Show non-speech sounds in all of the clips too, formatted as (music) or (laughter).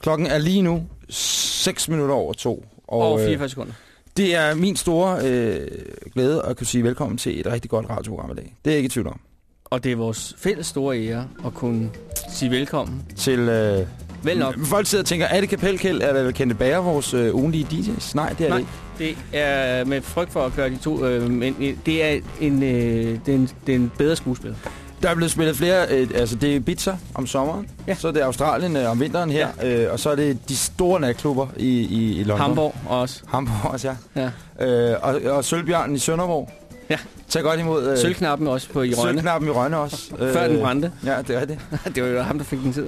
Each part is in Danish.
Klokken er lige nu 6 minutter over to. Og, og øh, 44 sekunder. det er min store øh, glæde at kunne sige velkommen til et rigtig godt radioprogram i dag. Det er jeg ikke i tvivl om. Og det er vores fælles store ære at kunne sige velkommen. Til, øh, Vel nok. Folk sidder og tænker, er det Kapelkæld, er det Kente Bager, vores øh, ugenlige DJ's? Nej, det er Nej. det ikke. Det er med frygt for at gøre de to, øh, men øh, det er en, øh, det er en, det er en bedre skuespil. Der er blevet spillet flere, øh, altså det er Ibiza om sommeren, Ja. så er det Australien øh, om vinteren her, ja. øh, og så er det de store natklubber i, i, i London. Hamburg også. Hamburg også, ja. Ja. Øh, og, og Sølvbjørnen i Sønderborg. Ja. Tag godt imod... Øh, Sølvknappen også på i Rønne. Sølvknappen i Rønne også. (laughs) Før den brændte. Ja, det er det. (laughs) det var jo ham, der fik den tid.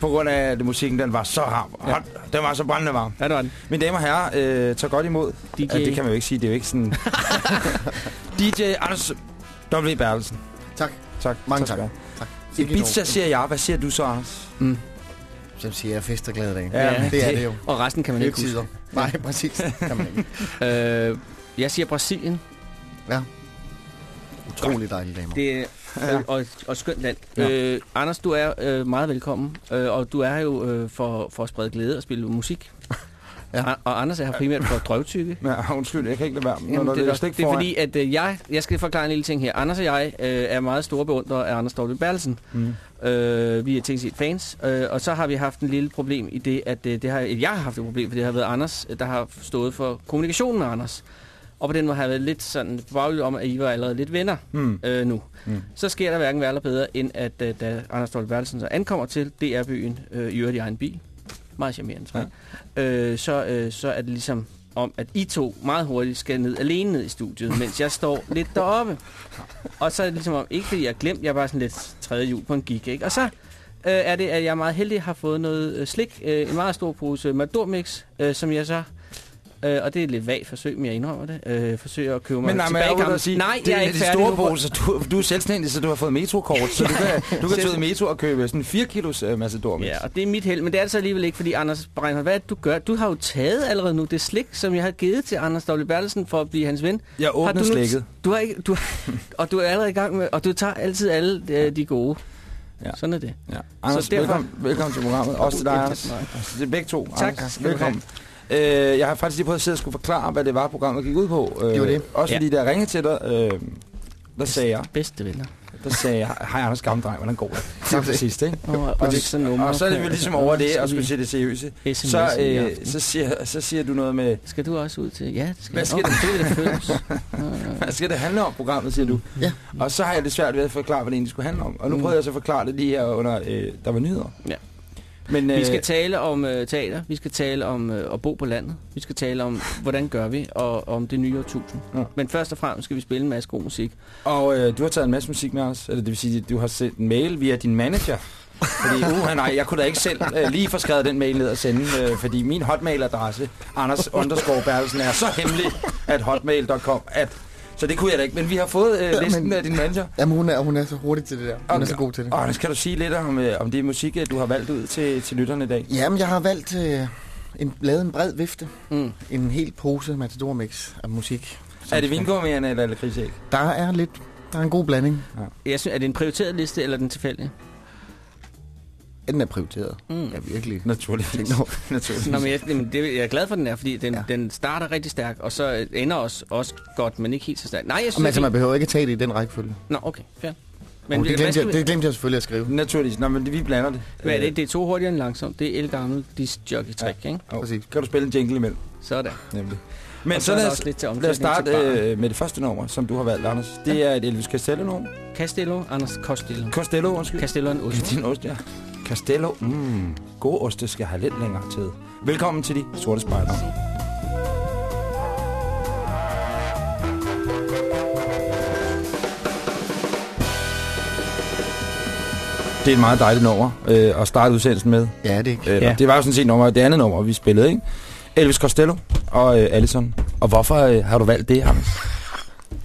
På grund af, at musikken den var så varm. Ja. Ja. Den var så brændende varm. Ja, det var den. Mine damer og herrer, øh, tag godt imod. DJ. Ja, det kan man jo ikke sige, det er jo ikke sådan... (laughs) DJ Anders W. Bertelsen. Tak. Tak. Mange tak. tak. tak. Ibiza siger jeg. Hvad siger du så, Anders? Mm. Som siger, jeg fest og glade dag. Ja, Ja, det er det jo. Og resten kan man ikke huske. Nej, (laughs) præcis. Kan man ikke. (laughs) Øh, jeg siger Brasilien. Utrolig dejlige damer. Det er Ja. og, og, og skønt land. Ja. Ja. Øh, Anders, du er øh, meget velkommen, øh, og du er jo øh, for, for at sprede glæde og spille musik. Ja. Og, Anders er her primært for drøvtykke. (laughs) Ja, undskyld, jeg kan ikke lade være. Jamen, Når det, er, det er fordi, at øh, jeg, jeg skal forklare en lille ting her. Anders og jeg øh, er meget store beundrere af Anders W. Bertelsen. Mm. Øh, vi er tænkt set fans, øh, og så har vi haft en lille problem i det, at øh, det har, jeg har haft et problem, for det har været Anders, øh, der har stået for kommunikationen med Anders. Og på den måde har jeg været lidt sådan baglig om, at I var allerede lidt venner Mm. øh, nu. Mm. Så sker der hverken værre eller bedre, end at øh, da Anders W. Bertelsen så ankommer til DR-byen, øh, i øvrigt i egen bil, meget charmerende, tror jeg, øh, så, øh, så er det ligesom om, at I to meget hurtigt skal ned alene ned i studiet, mens jeg står lidt deroppe. Og så er det ligesom om, ikke fordi jeg har glemt, jeg er bare sådan lidt tredje jul på en gig, ikke? Og så øh, er det, at jeg meget heldig har fået noget øh, slik, øh, en meget stor pose Madormix, øh, som jeg så Øh, og det er et lidt vagt forsøg, men jeg indrømmer det. Øh, forsøger at købe mig Men nej, men tilbage jeg da sige, Nej, det jeg er er ikke færdig store poser. Du, du er selvstændig, så du har fået metrokort, så du kan, (laughs) du kan tage metro og købe sådan en 4 kilos uh, Macedor Ja, og det er mit held, men det er det så alligevel ikke, fordi Anders Breinholt, hvad du gør? Du har jo taget allerede nu det slik, som jeg har givet til Anders W. Bertelsen for at blive hans ven. Jeg Har åbner du nu- slækket. Du har ikke, du, (laughs) og du er allerede i gang med, og du tager altid alle øh, de gode. Ja. Sådan er det. Ja. Anders, derfor- velkommen, velkommen til programmet. Også til dig, Anders. Altså, det er begge to. Tak, Anders. du Velkommen. Øh, jeg har faktisk lige prøvet at sidde og skulle forklare, hvad det var, programmet gik ud på. Øh, Det var det. Også Ja. fordi, da jeg ringede til dig, øh, der sagde jeg, Bedste venner. der sagde jeg, hej Anders gamle dreng, hvordan går det? Var det sidste, ikke? Og, og, Og, det, så nummer og så er det vel ligesom over det, og skulle se det seriøse. SMS Så, øh, så, siger, så siger du noget med, Skal du også ud til? Ja, det skal Hvad skal Åh, det- det? (laughs) hvad skal det handle om, programmet, siger du? Ja. Og så har jeg det svært ved at forklare, hvad det egentlig skulle handle om. Og nu Mm. prøvede jeg så at forklare det lige her under, øh, der var nyheder. Ja. Men, øh, Vi skal tale om øh, teater, vi skal tale om øh, at bo på landet, vi skal tale om, hvordan gør vi, og om det nye årtusind. Ja. Men først og fremmest skal vi spille en masse god musik. Og øh, du har taget en masse musik med os, eller det vil sige, at du har sendt en mail via din manager. Fordi, (laughs) uh, nej, jeg kunne da ikke selv øh, lige få skrevet den mail ned og sende, øh, fordi min hotmail-adresse, Anders underscore Bertelsen, er så hemmelig, at hotmail.com, at så det kunne jeg da ikke. Men vi har fået øh, Ja, listen men- af din manager. Jamen, hun er, hun er så hurtig til det der. Hun Okay. er så god til det. Og Anders, kan du sige lidt om, øh, om det musik, øh, du har valgt ud til, til lytterne i dag? Jamen, jeg har valgt øh, en, lavet en bred vifte. Mm. En hel pose Matador Mix af musik. Er det vingummierne eller lakridsæg? Der er lidt... Der er en god blanding. Jeg synes, er det en prioriteret liste, eller er den tilfældig? Den er prioriteret. Mm. Ja, virkelig. Naturligvis. (laughs) Over. Naturligvis. Nå, men jeg, jamen, det, jeg er glad for, den er, fordi den, ja. Ja. den starter rigtig stærkt, og så øh, ender også, også godt, men ikke helt så stærkt. Nej, jeg synes, Men altså, det er man behøver ikke at tage det i den rækkefølge. Nå, okay, fair. Men Men det, glemte jeg, vi- det glemte jeg selvfølgelig at skrive. Naturligvis. Nå, men vi blander det. Hvad er det? Det er to hurtigere end langsomt. Det er el gammel disc jockey trick, ikke? Oh, Præcis. Kan du spille en jingle imellem? Sådan. Nemlig. Men Og så, er der lad os, lidt til lad os starte øh, med det første nummer, som du har valgt, Anders. Det er et Elvis Costello-nummer. Castello, Anders Costello. Costello, undskyld. Castello (laughs) er en ost. Din ost, ja. Castello. Mm. Gode oste skal have lidt længere tid. Velkommen til de sorte spejdere. Det er et meget dejligt nummer øh, at starte udsendelsen med. Ja, det er ikke. Øh, ja. Det var jo sådan set nummer, det andet nummer, vi spillede, ikke? Elvis Costello og øh, Allison. Og hvorfor øh, har du valgt det, Anders?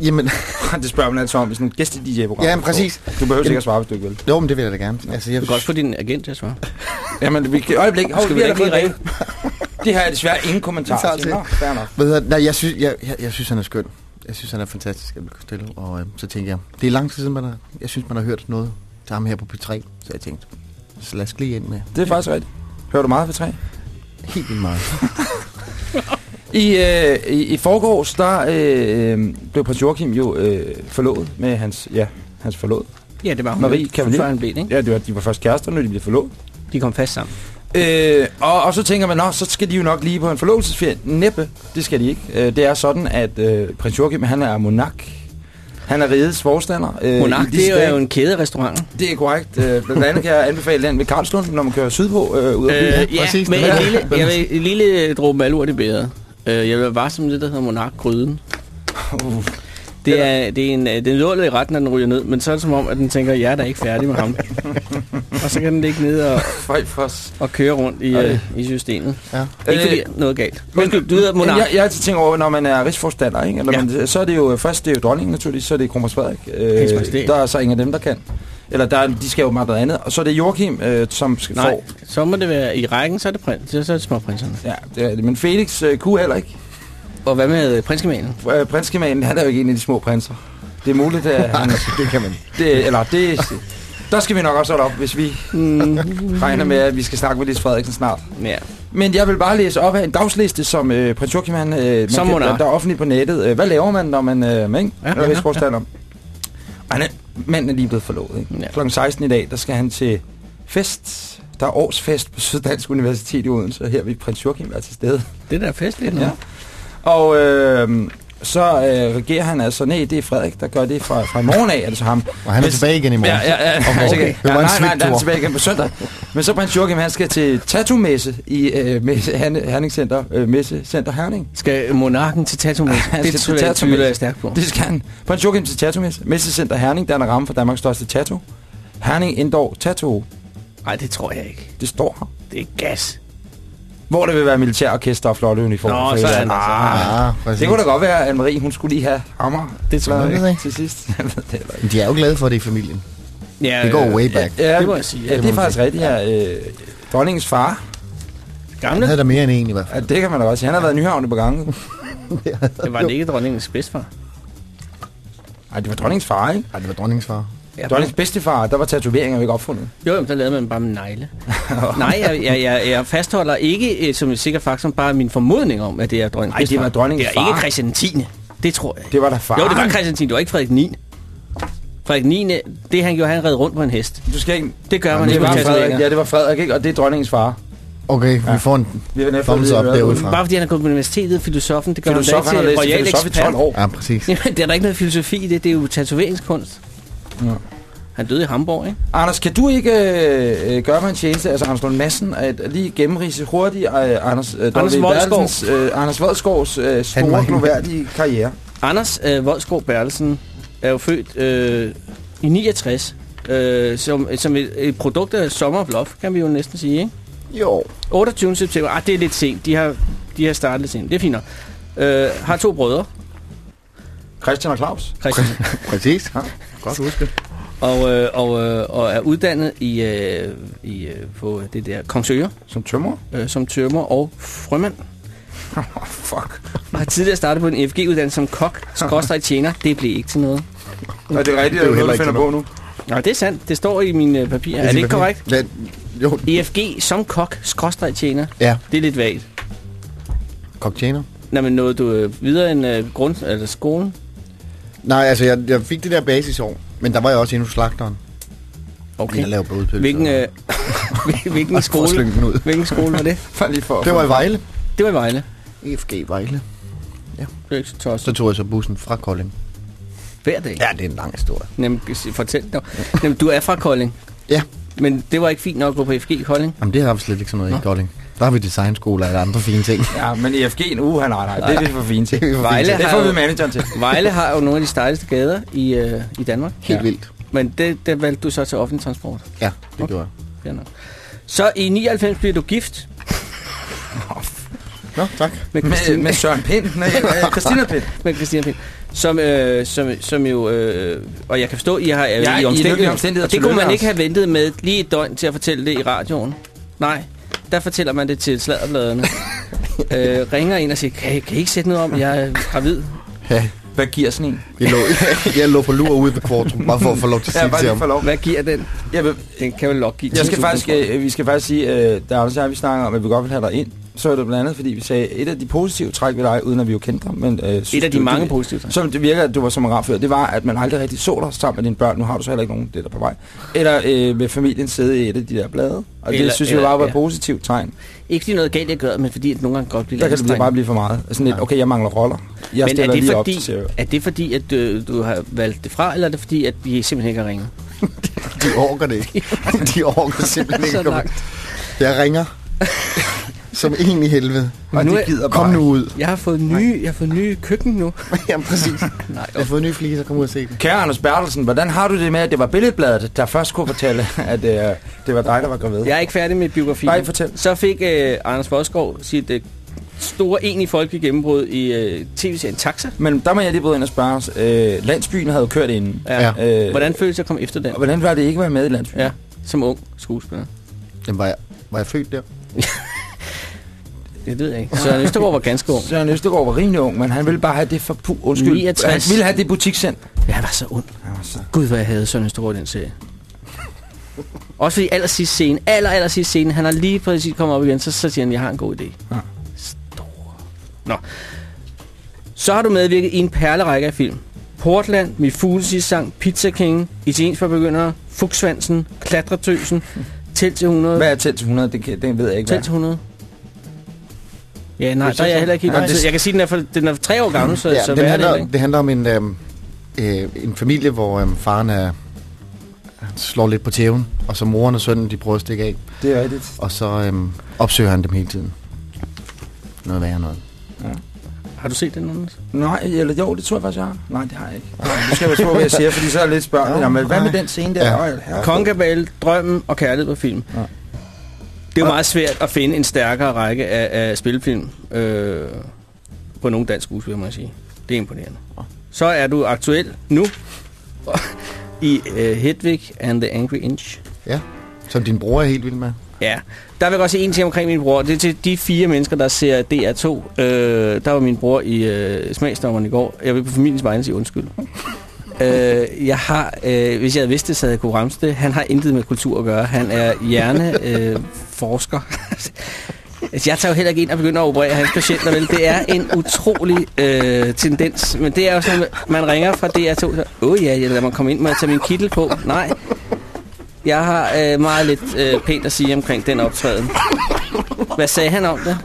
Jamen, (laughs) det spørger man altså om i sådan en gæste-DJ-program. ja, men præcis. Du behøver sikkert svare, hvis du ikke vil. Jo, men det vil jeg da gerne. Altså, jeg, Du kan godt få din agent til at svare. (laughs) Jamen, vi kan... Øjeblik. Hov, Skal vi vi ikke lige fået (laughs) det. Har jeg desværre ingen kommentar til. Nå, fair nok. Nej, jeg synes, jeg, jeg, jeg synes, han er skøn. Jeg synes, han er fantastisk, Elvis Costello. Og øh, så tænker jeg, det er lang tid siden, man har, jeg synes, man har hørt noget til ham her på P3. Så jeg tænkte, så lad os lige ind med Det er faktisk rigtigt. Hører du meget for tre? helt vildt meget. I, øh, i, i forgårs, der øh, blev prins Joachim jo øh, forlovet med hans, ja, hans forlod. Ja, det var hun. Marie Cavalier. Før han blev, ikke? Ja, det var, de var først kærester, når de blev forlovet. De kom fast sammen. Øh, og, og så tænker man, så skal de jo nok lige på en forlovelsesferie. Næppe, det skal de ikke. Øh, det er sådan, at øh, prins Joachim, han er monark. Han er rigets forstander. Øh, Monark, det er jo en kæde af restauranter. Det er korrekt. Øh, blandt andet kan jeg anbefale den ved Karlslund, når man kører sydpå øh, ud af byen. Øh, ja, præcis. med Ja. en lille, jeg vil, en lille dråbe malurt i bæret. Øh, jeg vil bare som det, der hedder Monark Gryden. Uh, Det er, det er en, det er en lort i ret, når den ryger ned, men så er det som om, at den tænker, jeg er da ikke færdig med ham. (laughs) og så kan den ligge ned og, og køre rundt i, øh, i systemet. Ja. Ikke fordi Øh, noget galt. Men Undskyld, du hedder Monark. Jeg, jeg har altid tænkt over, når man er rigsforstander, ikke? Eller Ja. man, så er det jo først det er jo dronningen naturligvis, så er det kronprins Frederik. Majestæt. der er så ingen af dem, der kan. Eller der, er- de skal jo meget noget andet. Og så er det Joachim, øh, som skal Nej, få. så må det være i rækken, så er det, prins, så er det småprinserne. Ja, det er det. Men Felix øh, kunne heller ikke. Og hvad med prinskemalen? Øh, Prinskemalen, han er jo ikke en af de små prinser. Det er muligt, at (laughs) han... det kan man. Det, eller det... Der skal vi nok også holde op, hvis vi Mm, regner med, at vi skal snakke med Lis Frederiksen snart. ja. Men jeg vil bare læse op af en dagsliste, som øh, prins Joachim, han, øh, man Som kan, monark. der er offentligt på nettet. Øh, hvad laver man, når man øh, er ikke? Ja. Ja, rigsforstander. Og han manden er lige blevet forlovet. Ikke? Ja. Klokken 16 i dag, der skal han til fest. Der er årsfest på Syddansk Universitet i Odense, og her vil prins Joachim være til stede. Det der er festligt. Ja. Og øh, så øh, regerer han altså, nej, det er Frederik, der gør det fra, fra morgen af, er det så ham. Og han er Hvis- tilbage igen i morgen. Ja, ja, ja. Okay. Okay. Ja nej, nej, han er tilbage igen på søndag. Men så prins Joachim, han skal til tattoo-messe i øh, messe, Herning Center, øh, Messe Center Herning. Skal monarken til tattoo med? Han Det skal tror til jeg, tattoo-messe. tvivler jeg stærkt på. Det skal han. Prins Joachim til tattoo-messe. Messe Center Herning, der er ramme for Danmarks største tattoo. Herning Indoor Tattoo. Nej, det tror jeg ikke. Det står her. Det er gas. Hvor der vil være militærorkester og flotte uniformer. Nå, så er han altså- Ah, Ja, præcis. det kunne da godt være, at Marie, hun skulle lige have hammer. Det tror jeg ikke. Til sidst. (laughs) Det de er jo glade for det i familien. Ja, Det går way back. Ja, Det må jeg sige, ja. Ja, Det det er faktisk rigtigt, ja. Øh, dronningens far. Han Gamle, havde der mere end en i hvert Ja, fald. det kan man da også sige. Han har været i Nyhavn på gange. (laughs) det var det ikke dronningens bedstfar. Nej, det var dronningens far, ikke? Nej, det var dronningens far. Ja, Dronningens bedstefar, der var tatoveringer jo ikke opfundet. Jo, jamen, der lavede man bare med negle. (laughs) Nej, jeg, jeg, jeg, jeg fastholder ikke, øh, som et sikkert faktum, bare min formodning om, at det er dronningens Nej, det var dronningens Det er ikke far. Christian 10. Det tror jeg. Det var da far. Jo, det var Christian 10. Det var ikke Frederik 9. Frederik 9. Det han gjorde, han red rundt på en hest. Du skal ikke... Det gør man det ikke var med Frederik, tatoveringer. ja, det var Frederik, ikke? Og det er dronningens far. Okay, Ja. vi får en Vi har thumbs up derudfra. Bare fordi han er gået på universitetet, filosofen, det gør Filosof, han da ikke til filosof i 12 år. Ja, præcis. (laughs) Jamen, det er der ikke noget filosofi i det. Det er jo tatoveringskunst. Ja. Han døde i Hamburg, ikke? Anders, kan du ikke øh, øh, gøre mig en tjeneste, altså Anders Lund Madsen, at lige gennemrise hurtigt øh, Anders, øh, Anders. Bertelsens, øh, Anders Voldskovs øh, store, gloværdige karriere. Anders øh, Voldsgaard Bertelsen er jo født øh, i 69, øh, som, som et, et produkt af Summer of Love, kan vi jo næsten sige, ikke? Jo. 28. september. Ah, det er lidt sent. De har, de har startet lidt sent. Det er fint nok. Øh, har to brødre, Christian og Claus. Christian, (laughs) Præcis. Ja. Godt husket. og, øh, og, øh, og er uddannet i, øh, i, øh, på det der Kongsøre, Som tømmer. øh, som tømmer og frømand. Oh, (laughs) fuck. Og har tidligere startet på en FG-uddannelse som kok, skråstrej tjener. Det blev ikke til noget. Og det er rigtigt, Det er jo at du ikke finder til på nu. Nej, det er sandt. Det står i mine øh, papirer. Er det ikke korrekt? Ja, jo. EFG som kok, skråstrej tjener. Ja, Det er lidt vagt. cocktainer. Nå, men nåede du øh, videre end øh, grund, eller skolen? Nej, altså jeg, jeg fik det der basisår Men der var jeg også hos slagteren. Okay. Jeg laver blodpølser. Hvilken, øh, (laughs) hvilken, For skole, ud. hvilken skole var det? (laughs) Bare lige for Det var i Vejle. Det var i Vejle. EFG Vejle. Det er ikke så tosset. Så tog jeg så bussen fra Kolding. Hver dag. Ja, det er en lang historie. Nem, fortæl dig. Nem, du er fra Kolding. Ja. Men det var ikke fint nok at gå på FG i Kolding. Jamen, det har vi slet ikke sådan noget i Kolding. Der har vi designskole og andre fine ting. Ja, men EFG'en, uh, nej, nej, det er vi for fint til. (laughs) Det er Vejle fint Det får vi manageren til. Vejle har jo nogle af de stejleste gader i, øh, i Danmark. Helt Ja. vildt. Men det, det valgte du så til offentlig transport. Ja, det Okay. gjorde jeg. Nok. Så i 99 bliver du gift (laughs) Nå, tak. med Med, Christine, med Søren Pind. (laughs) Nej, øh, Christina Pind. med Christina Pind. Som, øh, som, som jo... Øh, og jeg kan forstå, I har Ja, i i omstændigheder. Og det kunne man ikke have ventet med lige et døgn til at fortælle det i radioen. Nej, der fortæller man det til sladderbladene. (laughs) øh, ringer ind og siger, kan, kan I ikke sætte noget om, jeg er gravid? Ja, Hvad giver sådan en? jeg lå, (laughs) jeg lå på lur ude ved Kvartrum, bare for at få lov til at Ja, sige bare til ham. lov. Hvad giver den? Jeg, vil, Den kan vel nok give jeg skal 10.000 faktisk, øh, vi skal faktisk sige, øh, der er også her, vi snakker om, at vi godt vil have dig ind. Så er det blandt andet, fordi vi sagde, et af de positive træk ved dig, uden at vi jo kendte dig, men øh, synes Et af de du, mange det, positive træk. Som det virker, at du var som en før, det var, at man aldrig rigtig så dig sammen med dine børn. Nu har du så heller ikke nogen, det er der på vej. Eller øh, med familien sidde i et af de der blade. Og Eller- det synes jeg eller- bare var et ja. positivt tegn. Ikke fordi noget galt, jeg gør, men fordi at nogle gange godt bliver Der kan lidt det bare blive for meget. Sådan lidt, okay, jeg mangler roller. Jeg Men er stiller det, lige op fordi, til seriø. er det fordi, at du, du har valgt det fra, eller er det fordi, at de simpelthen ikke har ringet? (laughs) De orker det ikke. (laughs) De orker simpelthen ikke. Jeg ringer. (laughs) Som en i helvede. Og nu de er- gider Kom bare nu ud. Jeg har fået nye, jeg har fået nye køkken nu. (laughs) Jamen præcis. Nej, Jeg har fået nye fliser, kom ud og se dem. Kære Anders Bertelsen, hvordan har du det med, at det var Billedbladet, der først kunne fortælle, (laughs) at øh, det var dig, der var gravid? Jeg er ikke færdig med biografien. Nej, fortæl. Så fik øh, Anders Boskov sit øh, store egentlige folke gennembrud i øh, tv-serien Taxa. Men der må jeg lige bryde ind og spørge os. Øh, landsbyen havde jo kørt inden. Ja. Ja. Øh, Hvordan føles det at komme efter den? og hvordan var det ikke at være med i landsbyen? Ja, som ung skuespiller. Jamen, var jeg, var jeg født der? (laughs) Det ved jeg ikke. Søren Østergaard var ganske ung. Søren Østergaard var rimelig ung, men han ville bare have det for pu- undskyld. 69. Han ville have det butikscent. Ja, han var så ung. Han var så... Gud, hvad jeg havde Søren Østergaard i den serie. (laughs) Også fordi aller sidste scene, aller, aller sidste scene, han har lige præcis kommet op igen, så, så siger han, jeg har en god idé. Ja. Stor. Nå. Så har du medvirket i en perlerække af film. Portland, Mit fuglesige sang, Pizza King, Italiensk for begyndere, Fugsvansen, Klatretøsen, Tæl til 100. Hvad er tæt til 100? Det, kan, det ved jeg ikke, hvad. til 100. Ja, nej, der er jeg heller ikke helt Nej, det- Jeg kan sige, den er, for, den er tre år gammel, så, ja, så den hvad er det handler, ikke? det handler om en, øhm, øh, en familie, hvor øhm, faren er, han slår lidt på tæven, og så moren og sønnen, de prøver at stikke af. Det er rigtigt. Og så øhm, opsøger han dem hele tiden. Noget værre noget. Har du set den, Anders? Nej, eller jo, det tror jeg faktisk, jeg har. Nej, det har jeg ikke. Nu skal jeg være på, hvad jeg siger, fordi så er jeg lidt spørgsmål. Ja, Jamen, hvad med den scene der? Ja. Kongabale, Drømmen og Kærlighed på film. Ja. Det er jo meget svært at finde en stærkere række af, af spilfilm øh, på nogle dansk skuespiller, må jeg sige. Det er imponerende. Så er du aktuel nu (laughs) i uh, Hedwig and the Angry Inch. Ja, som din bror er helt vild med. Ja, der vil jeg godt sige en ting omkring min bror. Det er til de fire mennesker, der ser DR2. Øh, der var min bror i øh, smagsdommeren i går. Jeg vil på familiens vegne sige undskyld øh, jeg har, øh, hvis jeg havde vidst det, så havde jeg kunne ramse det. Han har intet med kultur at gøre. Han er hjerneforsker. Øh, forsker. Altså, jeg tager jo heller ikke ind og begynder at operere hans patienter, vel? Det er en utrolig øh, tendens. Men det er jo sådan, man ringer fra DR2, åh oh, ja, jeg lader mig komme ind med at tage min kittel på. Nej, jeg har øh, meget lidt øh, pænt at sige omkring den optræden. Hvad sagde han om det?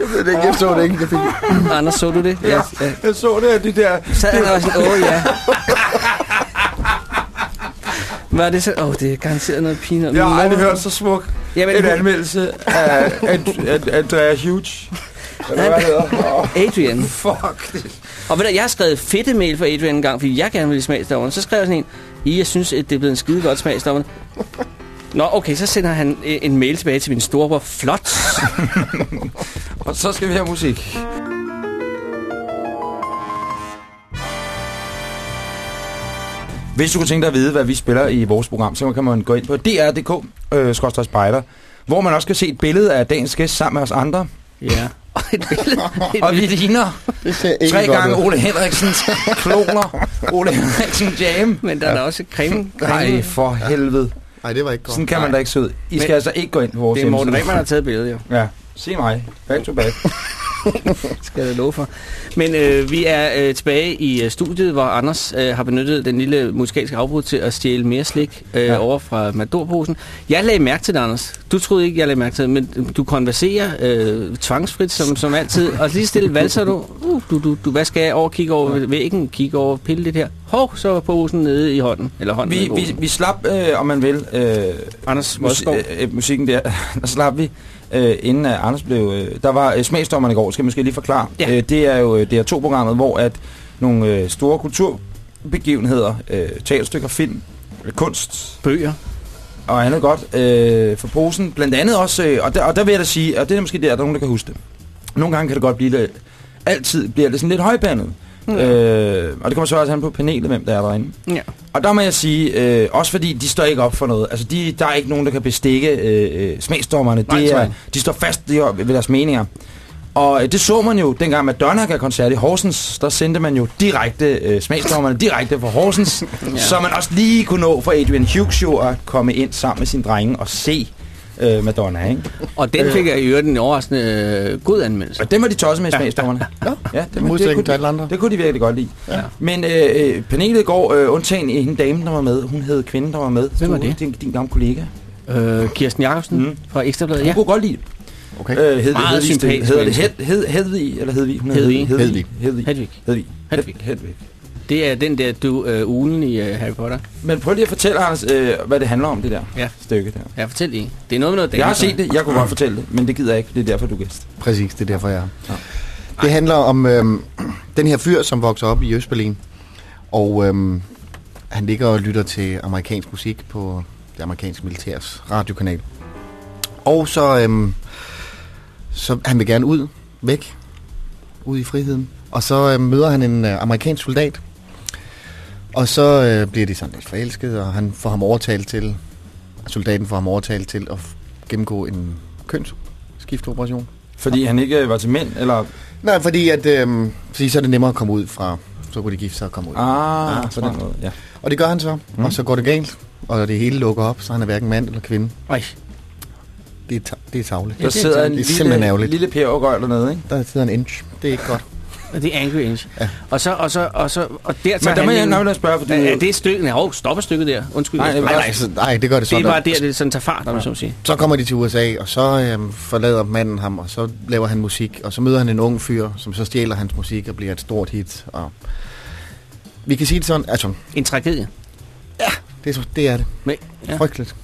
Jeg ved det ikke, jeg så det ikke. Jeg fik... Anders, så du det? Ja. ja. Jeg så det, at de der... Så han også sådan, åh ja. Var det så? Åh, oh, det er garanteret noget pinligt. Jeg har aldrig hørt så smuk Jamen, en hun- anmeldelse af And- And- Andrea Huge. Eller hvad det hedder. Åh, Adrian. Fuck det. Og ved du, jeg har skrevet fedte mail for Adrian en gang, fordi jeg gerne vil i smagsdommerne. Så skrev jeg sådan en, I, jeg synes, at det er blevet en skide godt smagsdommer. Nå, okay, så sender han øh, en mail tilbage til min storebror. Flot. (laughs) Og så skal vi have musik. Hvis du kunne tænke dig at vide, hvad vi spiller i vores program, så kan man gå ind på dr.dk, øh, spejder, hvor man også kan se et billede af dagens gæst sammen med os andre. Ja. (laughs) Og et billede. (laughs) Et Og vi ligner tre gange. Ole Henriksens kloner. Ole Henriksen Jam. Men der er da også creme. Nej, creme. for helvede. Nej, det var ikke godt. Sådan kan man da ikke se ud. I skal Men- altså ikke gå ind på vores Det er Morten. Rehmann, der har taget billedet, jo. Ja, se mig. Back to back. (laughs) (laughs) skal jeg love for. Men øh, vi er øh, tilbage i øh, studiet, hvor Anders øh, har benyttet den lille musikalske afbrud til at stjæle mere slik øh, ja. Over fra Madorposen. Jeg lagde mærke til det, Anders. Du troede ikke, jeg lagde mærke til det, men du konverserer øh, tvangsfrit som, som altid. Og lige stille valser du, uh, du, du, du, hvad skal jeg over, kigge over væggen, kigge over, pille lidt her. Hov, så var posen nede i hånden. Eller hånden Vi, vi, vi slap, øh, om man vil, øh, Anders mus- øh, øh, musikken der, (laughs) der slap vi, øh, inden at Anders blev... Øh, der var øh, smagsdommerne i går, skal jeg måske lige forklare. Ja. Øh, det er jo øh, DR2-programmet, hvor at nogle øh, store kulturbegivenheder, øh, teaterstykker, film, øh, kunst Bøger. og andet godt øh, for posen. Blandt andet også, øh, og, der, og der vil jeg da sige, og det er måske der, der er nogen, der kan huske det. Nogle gange kan det godt blive lidt, altid bliver det sådan lidt højbandet. Mm. Øh, og det kommer så også an på panelet, hvem der er derinde. Ja. Og der må jeg sige, øh, også fordi de står ikke op for noget. Altså, de, der er ikke nogen, der kan bestikke øh, øh, smagsdommerne. Nej, tror er, de står fast de er, ved deres meninger. Og øh, det så man jo, dengang Madonna gav koncert i Horsens, der sendte man jo direkte øh, smagsdommerne direkte fra Horsens, (laughs) ja. så man også lige kunne nå for Adrian Hughes jo at komme ind sammen med sine drenge og se øh, Madonna, ikke? Og den fik jeg i øvrigt en overraskende øh, god anmeldelse. Og dem var de tosset med i smagsdommerne. Ja. Ja, det, det, Modsætning kunne til de, andre. det kunne de virkelig godt lide. Ja. Men øh, øh, panelet i går, øh, undtagen en dame, der var med, hun hed kvinden, der var med. Hvem var det? Din, din gamle kollega. Øh, Kirsten Jacobsen Mm. fra Ekstrabladet. Hun Ja. kunne godt lide det. Okay. Øh, hed, Meget Hedvig, sympatisk Hedder det menneske. Hed, hed, Hedvig, eller Hedvig? Hun Hedvig. Hedvig. Hedvig. Hedvig. Hedvig. Hedvig. Hedvig. Hedvig. Det er den der du, øh, ulen i øh, Harry Potter. Men prøv lige at fortælle, Anders, øh, hvad det handler om, det der Ja. stykke der. Ja, fortæl lige. Det er noget med noget Jeg har set det, jeg kunne godt fortælle det, men det gider jeg ikke, det er derfor, du er gæst. Præcis, det er derfor, jeg er her. Det handler om øhm, den her fyr, som vokser op i Østberlin. Og øhm, han ligger og lytter til amerikansk musik på det amerikanske militærs radiokanal. Og så, øhm, så han vil gerne ud, væk, ud i friheden. Og så øh, møder han en øh, amerikansk soldat. Og så øh, bliver de sådan lidt forelsket, og han får ham overtalt til, soldaten får ham overtalt til at gennemgå en kønsskifteoperation. Fordi han ikke øh, var til mænd, eller... Nej, fordi, at, øhm, fordi så er det nemmere at komme ud fra, så kunne de gifte sig og komme ud. Ah, Ah, på den måde, ja. Og det gør han så, Mm. og så går det galt, og det hele lukker op, så han er hverken mand eller kvinde. Ej, Det er, det er tavligt. Ja, Der det er sidder en det er simpelthen lille, lille pærogøj dernede, ikke? Der sidder en inch. Det er ikke godt. Og det er Angry Inch. Ja. Og så, og så, og så, og der tager Men der må jeg nok spørge, for du... Er, er det stykket? Nej, oh, stopper stykket der. Undskyld. Nej, Nej, det det, Nej, nej, så, nej, det gør det det sådan. er bare der, det sådan tager fart, om man så sige. Så kommer de til USA, og så øhm, forlader manden ham, og så laver han musik, og så møder han en ung fyr, som så stjæler hans musik og bliver et stort hit. Og vi kan sige det sådan, altså, En tragedie. det er, så- det, er det. Men, ja. Frygteligt.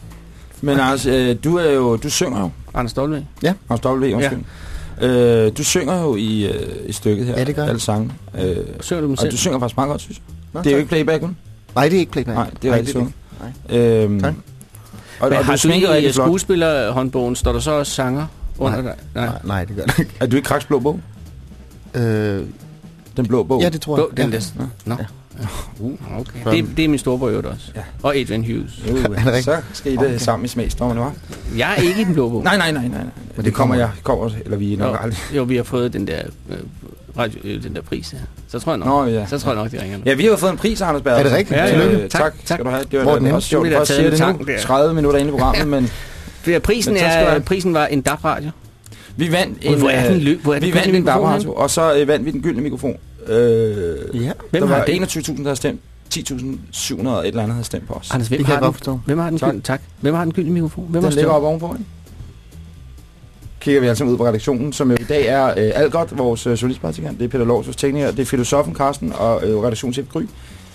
Men altså, øh, du er jo... Du synger jo. Anders Stolvig. Hans W, undskyld. Øh, du synger jo i, øh, i stykket her. Ja, det gør. Alle sange. Øh, Synger du dem og selv? du synger faktisk meget godt, synes jeg. Nå, Det er jo tak. ikke playback, kun? Nej, det er ikke playback. Nej, det er rigtig det sunget. Nej. Øhm, Tak. og, Men og har du du sminker i rigtig flot. skuespillerhåndbogen, står der så også sanger under dig? Nej. Nej, nej, det gør det ikke. Er du ikke Kraks blå bog? Øh, Den blå bog? ja, det tror jeg. Blå, den ja. der. Nå. Ja. Uh, okay. Det, det er min storebror øvrigt også. Ja. Og Adrian Hughes. (laughs) Det rigtigt? så skal I det Okay. sammen i smagsdommerne, hva'? Jeg er ikke i den blå bog. (laughs) Nej, nej, nej, nej. nej. Men det kommer jeg, kommer, eller vi er nok Jo. aldrig. Jo, vi har fået den der, øh, radio, øh, den der pris her. Så tror jeg nok. Nå, ja. Så tror jeg nok, de ringer nu. Ja, vi har jo fået en pris, Anders Berg. Er det rigtigt? Ja, ja, Tillykke. ja. Tak, Tak, tak, skal du have. Det var Hvor er da den også sjovt, sige en det nu. der. 30 minutter inde i programmet, men Det er, prisen, Men er, have. prisen var en DAB-radio. vi vandt Hvor en, er den øh, løb? Hvor er den vi vandt en DAB-radio, og så øh, vandt vi den gyldne mikrofon. Øh, Ja, Hvem der har var det? 21.000, der har stemt. 10.700 og et eller andet havde stemt på os. Anders, hvem det har, den, hvem har den Tak. gyldne, tak. Hvem har den gyldne mikrofon? Hvem har Den ligger op ovenpå, ikke? Kigger vi altså ud på redaktionen, som jo i dag er øh, Algot, vores øh, solistpraktikant. Det er Peter Lovs, tekniker. Det er filosofen Carsten og øh, redaktionschef Gry.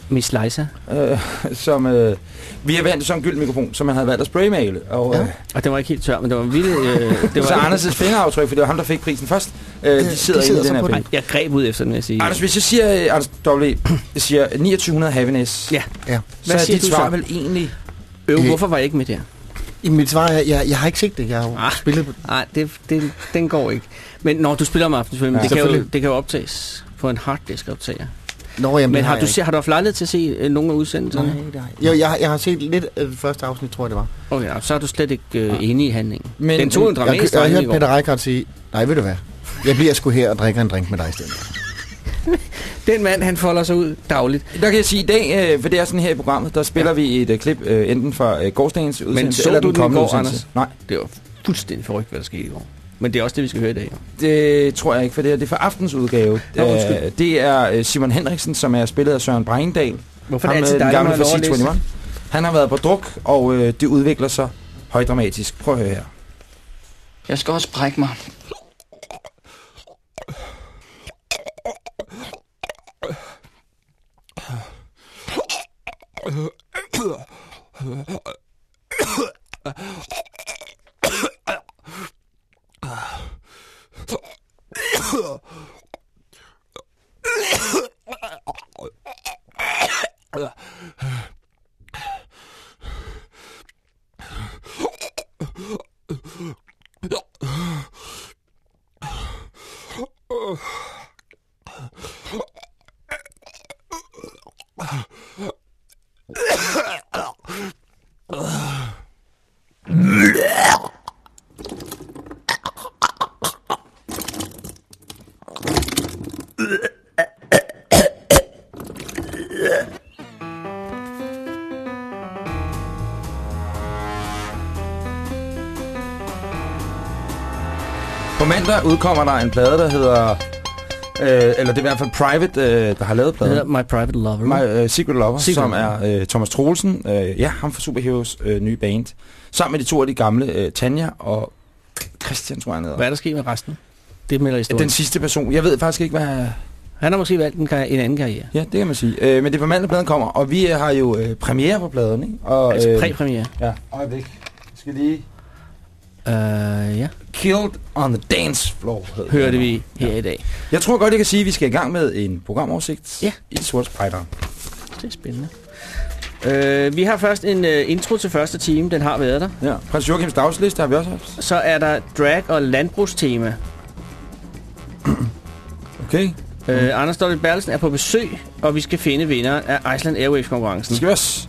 Miss Leisa. Øh, som, øh, vi har vandt sådan en gyld mikrofon, som man havde valgt at spraymale. Og, øh, Ja. Og den var ikke helt tør, men det var en vild... Øh, det det (laughs) var så Anders' fingeraftryk, for det var ham, der fik prisen først. Øh, de sidder, de sidder inde i så den her bil. Jeg greb ud efter den, vil jeg sige. Anders, hvis jeg siger, øh, Anders W., jeg siger 2900 happiness, Ja. Ja. så Hvad er siger dit svar så? vel egentlig... Øv, Øh, hvorfor var jeg ikke med der? I mit svar er, jeg, jeg har ikke set det. Jeg har jo Ah. spillet på Nej, det, det, den går ikke. Men når du spiller om aftenen, Ja. det, kan jo, det kan jo optages på en harddisk optager. Nå, jamen, Men har, du, jeg se, har du haft lejlighed til at se øh, nogle af udsendelserne? Nej, det har jeg. Jo, jeg, har- jeg har set lidt af det første afsnit, tror jeg det var. Okay, ja, så er du slet ikke øh, enig i handlingen. Men- Men, den tog en men- Jeg, dramatisk jeg, jeg har drejning i hørt går. Peter Reichardt sige, nej, ved du hvad? Jeg bliver sgu her og drikker en drink med dig i stedet. (laughs) Den mand, han folder sig ud dagligt. Der kan jeg sige i dag, øh, for det er sådan her i programmet, der spiller ja. vi et øh, klip øh, enten fra øh, gårdsdagens udsendelse, så eller du den den i kommende går, udsendelse. Anders? Nej, Det var fuldstændig forrygt, hvad der skete i går. Men det er også det, vi skal høre i dag. Det tror jeg ikke, for det er, det er for aftens udgave. Nå. Øh, det er øh, Simon Henriksen, som er spillet af Søren Breindal. Hvorfor Ham er det altid med dig, den der gamle læse? C21. Han har været på druk, og øh, det udvikler sig højdramatisk. Prøv at høre her. Jeg skal også brække mig. På (laughs) mandag udkommer der en plade, der hedder... Øh, eller det er i hvert fald Private, øh, der har lavet Det pladen. hedder My Private Lover. My uh, Secret Lover, Secret som er uh, Thomas Troelsen. Uh, ja, ham fra Superheroes uh, nye band. Sammen med de to af de gamle, uh, Tanja og Christian, tror jeg, han hedder. Hvad er der sket med resten? Det melder historien. Den sidste person. Jeg ved faktisk ikke, hvad... Han har måske valgt en, en anden karriere. Ja, det kan man sige. Uh, men det er på mandag, pladen kommer. Og vi har jo uh, premiere på pladen, ikke? Og, Altså øh, præpremiere. Ja, øjeblik. Jeg skal lige... Uh, ja, Killed on the Dance Floor. hørte den. vi her i dag. Jeg tror godt, jeg kan sige, at vi skal i gang med en programoversigt Ja. i de sorte spejder. Det er spændende. Uh, vi har først en uh, intro til første time. Den har været der. Ja. Prins Joachims dagsliste har vi også haft. Så er der drag- og landbrugstema. (clears throat) Okay. Uh, Anders Stolte Bertelsen er på besøg, og vi skal finde vinderen af Iceland Airwaves-konkurrencen. Det skal vi også.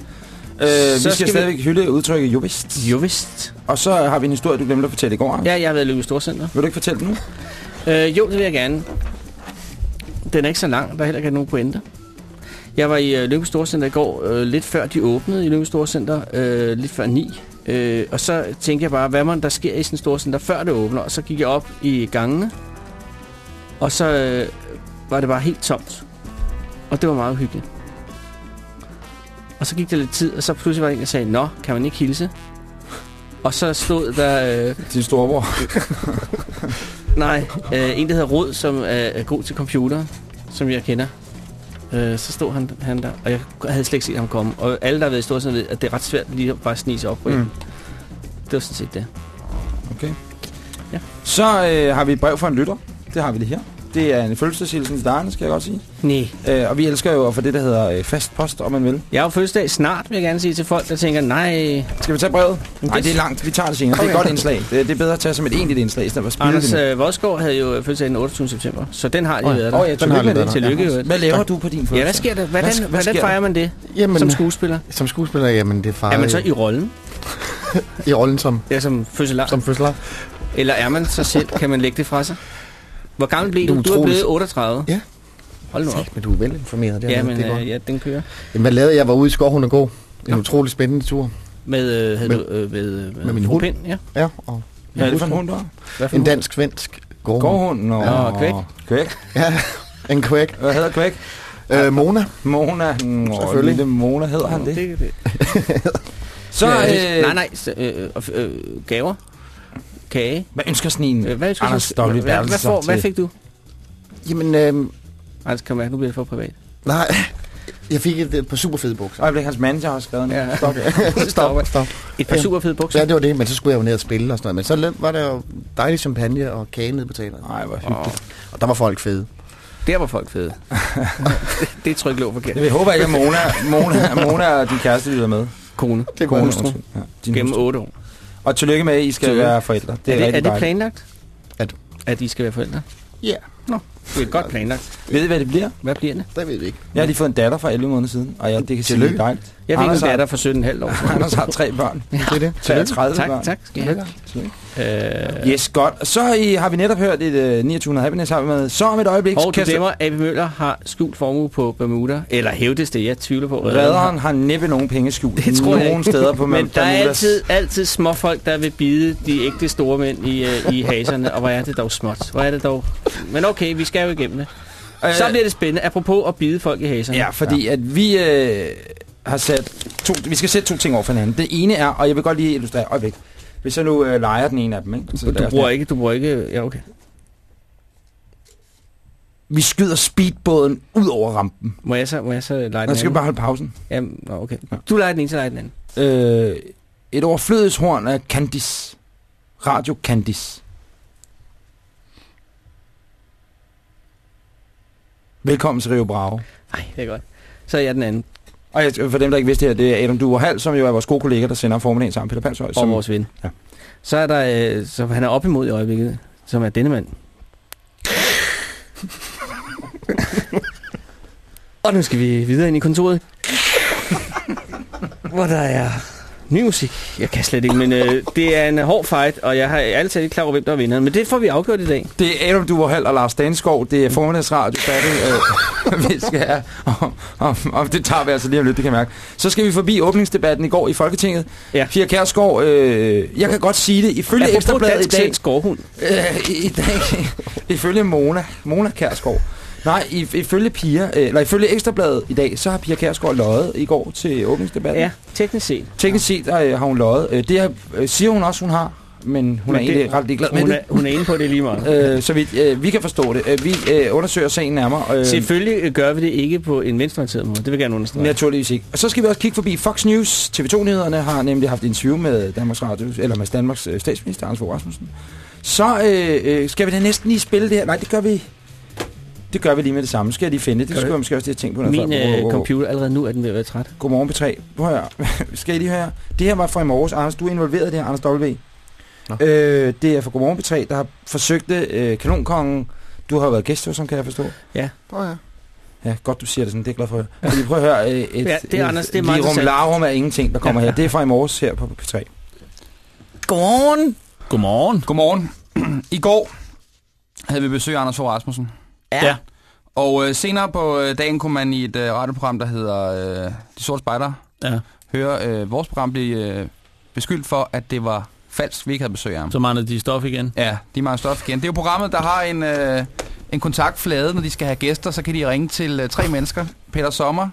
Øh, vi skal, skal vi- stadigvæk hylde udtrykket jo vist. Jo vist. Og så har vi en historie, du glemte at fortælle i går. Ja. Jeg har været i Løbe Storcenter. Vil du ikke fortælle den nu? Øh, jo, det vil jeg gerne. Den er ikke så lang, der er heller ikke nogen pointe. Jeg var i øh, Lyngby Storcenter i går, øh, lidt før de åbnede i Lyngby Storcenter, øh, lidt før 9. Øh, og så tænkte jeg bare, hvad man der sker i sådan et storcenter, før det åbner. Og så gik jeg op i gangene, og så øh, var det bare helt tomt. Og det var meget hyggeligt. Og så gik der lidt tid, og så pludselig var der en, der sagde, Nå, kan man ikke hilse? Og så stod der... Øh, Din storebror. (laughs) Nej, øh, en der hedder Rod, som er, er god til computer, som jeg kender. Øh, så stod han, han der, og jeg havde slet ikke set ham komme. Og alle, der har været i Storcenter, ved, at det er ret svært lige at bare snige sig op på mm. Det var sådan set det. Okay. Ja. Så øh, har vi et brev fra en lytter. Det har vi det her. Det er en fødselsdagshilsen til Darne, skal jeg godt sige. Nej. Øh, og vi elsker jo at få det, der hedder øh, fast post, om man vil. Jeg har jo fødselsdag snart, vil jeg gerne sige til folk, der tænker, nej, Skal vi tage brevet? Nej, det- er langt. Vi tager det senere. Det er et Okay. godt indslag. Det, det er bedre at tage som et egentligt indslag, i stedet for at spille Anders det øh, havde jo fødselsdag den 28. september, så den har lige Åh, været der. Åh, ja, Den har tillykke det. Ja. jo. Hvad laver Tak. du på din fødselsdag? Ja, hvad sker der? Hvordan, Hvad- hvordan sker fejrer man det Jamen, som skuespiller? som skuespiller, jamen det fejrer Er man så i rollen? (laughs) i rollen som, Ja, som fødselar? som fødselar. Eller er man sig selv? Kan man lægge det fra sig? Hvor gammel blev Du du? er er blevet 38. Ja. Hold nu op. Men du er velinformeret. Det Ja, men det er øh, ja, den kører. Jamen, hvad lavede jeg? Jeg var ude i Skovhund og gå. En Nå. utrolig spændende tur. Med, øh, havde Med- du, øh, med, øh, med min hund. Pind, ja. Ja, og Hvad er det for en hund, du har? En dansk-svensk gårdhund. Gårdhund? Nå, Ja, kvæk. Kvæk? Ja, en kvæk. Hvad hedder kvæk? Øh, Mona. Mona. Nå, Selvfølgelig. Lille Mona hedder han det. det, det. (laughs) Så, Ja, øh, nej, nej. Så, øh, øh, gaver. Kage. hvad ønsker sådan en Øh, hvad, ønsker Anders du- W. hvad, hvad, får, hvad fik du? Jamen, øh, Ej, det kan mærke, nu bliver det for privat. nej. Jeg fik et, et par super fede bukser. Øjeblik, hans manager har skrevet ja. Ja. (laughs) Stop. stop, stop. Et par Ja. super fede bukser. Ja, det var det, men så skulle jeg jo ned og spille og sådan noget. Men så var der jo dejlig champagne og kage nede på teateret. Nej, hvor hyggeligt. Og der var folk fede. der var folk fede. (laughs) det, er tryk lå forkert. Jeg håber ikke, at Mona, Mona, Mona og din kæreste lytter med. Kone. Det Kone, hustru. undskyld. Ja, Gennem. 8 år. Og tillykke med, at I skal Tillykke. være forældre. Det er, er, det, er det planlagt? At- At I skal være forældre? Ja. Nå. Det er godt planlagt. Ved I, hvad det bliver? Hvad bliver det? Det ved vi ikke. Jeg har lige fået en datter for 11 måneder siden, og ja, det kan sige, det er dejligt. Jeg fik en Anders har- datter for 17,5 år. Anders har tre børn. Det er det. 33 Tak, børn. tak. Skal. Øh, Yes, godt. Så i, har vi netop hørt et uh, 2900 Happiness har vi med. Så om et øjeblik og du glemmer, at Møller har skjult formue på Bermuda. Eller hævdes det, jeg tvivler på. Redderen har næppe nogen penge skjult. Det tror jeg Nogen steder på Men der er altid, altid småfolk, der vil bide de ægte store mænd i, uh, i haserne. Og hvor er det dog småt. Hvor er det dog... Men okay, vi skal jo igennem det. Øh, Så bliver det spændende. Apropos at bide folk i haserne. Ja, fordi at vi øh, har sat to, vi skal sætte to ting over for hinanden. Det ene er, og jeg vil godt lige illustrere, øjeblik. Hvis jeg nu øh, leger den ene af dem, ikke? Så Du bruger ikke, du bruger ikke... Ja, okay. Vi skyder speedbåden ud over rampen. Må jeg så, må jeg så lege den Man skal anden? bare holde pausen. Jamen, nå, okay. Ja. Du leger den ene, så leger den anden. Øh, et overflødighedshorn af Candice. Radio Candice. Velkommen til Rio Bravo. Nej, det er godt. Så er jeg den anden. Og jeg, for dem, der ikke vidste det her, det er Adam Duer Hall, som jo er vores gode kollega, der sender formiddagen sammen med Peter Palshøj. Og Som, vores ven. Ja. Så er der, øh, som han er op imod i øjeblikket, som er denne mand. (laughs) og nu skal vi videre ind i kontoret. hvor der er ny musik. Jeg kan slet ikke, men øh, det er en hård fight, og jeg har altid ikke klar over, hvem der er vinderen. Men det får vi afgjort i dag. Det er Adam Duer Hall og Lars Danskov. Det er formiddagsradio. Øh, (laughs) vi skal have. Og, og, og, det tager vi altså lige om lidt, det kan jeg mærke. Så skal vi forbi åbningsdebatten i går i Folketinget. Ja. Pia Kærsgaard, øh, jeg kan godt sige det. Ifølge Apropos Ekstrabladet i dag... skovhund. Øh, i, i dag, (laughs) ifølge Mona, Mona Kærsgaard. Nej, i, ifølge Pia, øh, eller ifølge Ekstrabladet i dag, så har Pia Kærsgaard løjet i går til åbningsdebatten. Ja, teknisk set. Teknisk set øh, har hun løjet. Øh, det er, øh, siger hun også, hun har, men hun Men er det- egentlig ret ligeglad med Hun det. er, hun er inde på det lige meget. (laughs) Øh, så øh, vi kan forstå det. Øh, vi øh, undersøger sagen nærmere. Øh, Selvfølgelig gør vi det ikke på en venstreorienteret måde. Det vil jeg gerne understrege. Naturligvis ikke. Og så skal vi også kigge forbi Fox News. TV2-nyhederne har nemlig haft interview med Danmarks, Radio, eller med Danmarks øh, statsminister, Anders Fogh Rasmussen. Så øh, øh, skal vi da næsten lige spille det her. Nej, det gør vi... Det gør vi lige med det samme. Skal jeg lige finde det? Det skulle jeg måske også lige tænkt på. noget Min før. Wow, øh, wow. computer, allerede nu er den ved at være træt. Godmorgen P3. Prøv at høre. (laughs) Skal I lige høre? Det her var fra i morges. Anders, du er involveret i det her, Anders W. Nå. Øh, det er fra Godmorgen P3, der har forsøgt det. Øh, Kanonkongen. Du har været gæst hos, som kan jeg forstå. Ja. Ja, godt du siger det sådan, det er jeg glad for at høre. Fordi prøv at høre, øh, et, Ja, det er Anders, det er meget interessant. larum er ingenting, der kommer Ja. her. Det er fra i morges her på P3. Godmorgen. Godmorgen. Godmorgen. (clears throat) I går havde vi besøg af Anders Fogh Rasmussen. Ja. Og øh, senere på øh, dagen kunne man i et øh, radioprogram, der hedder øh, De Sorte Spejder, Ja. høre øh, vores program blive øh, beskyldt for, at det var falsk, vi ikke havde besøg af ham. Så manglede de stof igen. Ja, de er meget stof igen. Det er jo programmet, der har en, øh, en kontaktflade, når de skal have gæster, så kan de ringe til øh, tre mennesker. Peter Sommer,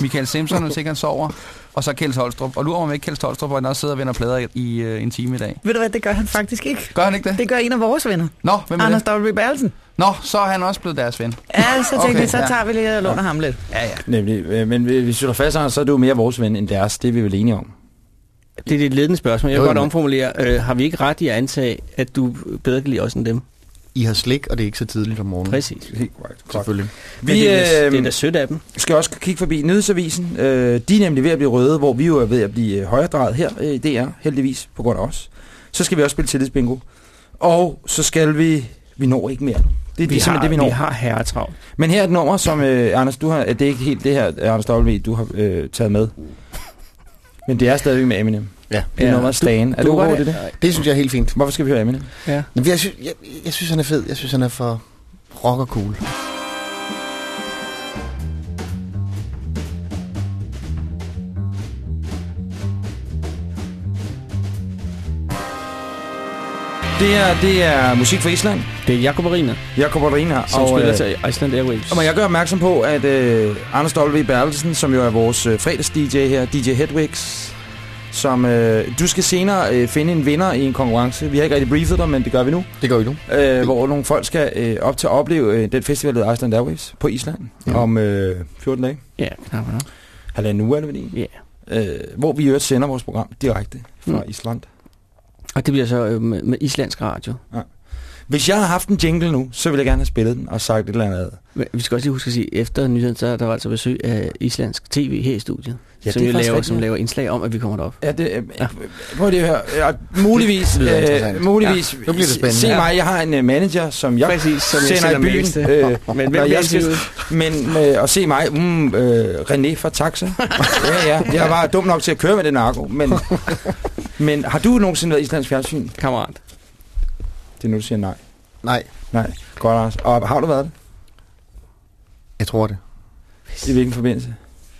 Michael Simpson, (laughs) hvis ikke han sover, og så Kjeld Holstrup. Og lurer mig om ikke Kjeld Holstrup, hvor han også sidder og vender plader i, i øh, en time i dag. Ved du hvad, det gør han faktisk ikke. Gør han ikke det? Det gør en af vores venner, Nå, hvem er Anders det? W. Berlsen. Nå, så er han også blevet deres ven. Ja, så tænkte Okay, okay, så ja. tager vi lige og låner ham lidt. Ja, ja. Nemlig, øh, men hvis vi slår fast, så er du mere vores ven end deres. Det er vi vel enige om. Det er det ledende spørgsmål. Jeg vil godt omformulere. Øh, har vi ikke ret i at antage, at du bedre kan lide os end dem? I har slik, og det er ikke så tidligt om morgenen. Præcis. Helt korrekt. Selvfølgelig. Vi, det, er, da- øh, det er da sødt af dem. skal også kigge forbi Nyhedsavisen. Øh, de er nemlig ved at blive røde, hvor vi jo er ved at blive øh, højredrejet her øh, i DR, heldigvis, på grund af os. Så skal vi også spille tillidsbingo. Og så skal vi... Vi når ikke mere. Det, det er Vi simpelthen har, det, vi når. vi har herretravlt. Men her er et nummer, som øh, Anders, du har, det er ikke helt det her, Anders W., du har øh, taget med. Men det er stadigvæk med Eminem. Ja. Det er Ja. nummeret Stan. Er du, var okay det? det? Det synes jeg er helt fint. Hvorfor skal vi høre Eminem? Ja. Men jeg, synes, jeg, jeg synes, han er fed. Jeg synes, han er for rock og cool. Det her, det er musik fra Island. Det er Jakob Arina, Jakob Arina som og, spiller øh, til Iceland Airwaves. Og jeg gøre opmærksom på, at øh, Anders W. Bertelsen, som jo er vores øh, fredags-DJ her, DJ Hedwigs, som øh, du skal senere øh, finde en vinder i en konkurrence. Vi har ikke rigtig briefet dig, men det gør vi nu. Det gør vi nu. Øh, hvor nogle folk skal øh, op til at opleve øh, den festival, der Iceland Airwaves på Island Ja. om øh, 14 dage. Ja, knap nok. Halvanden uge er det vel. Ja. Øh, hvor vi øvrigt sender vores program direkte fra Mm. Island. Og det bliver så øh, med, med islandsk radio. Hvis jeg har haft en jingle nu, så ville jeg gerne have spillet den og sagt et eller andet. Men vi skal også lige huske at sige, at efter nyheden, så er der altså besøg af islandsk tv her i studiet. Ja, som, det jo laver, som laver indslag om, at vi kommer derop. Ja, det, øh, Ja. prøv lige at høre. Ja, muligvis, Det øh, muligvis. Ja, nu bliver det spændende. Se Ja. mig, jeg har en uh, manager, som jeg Præcis, som jeg sender sender i byen. Øh, (laughs) Men hvem jeg skal, men øh, og se mig, mm, øh, René fra Taxa. (laughs) ja, ja. Jeg var dum nok til at køre med det narko. Men, (laughs) men har du nogensinde været i Islands fjernsyn? Kammerat. Det er nu, du siger nej. Nej, Nej, godt, Anders. Og har du været det? jeg tror det. I hvilken forbindelse?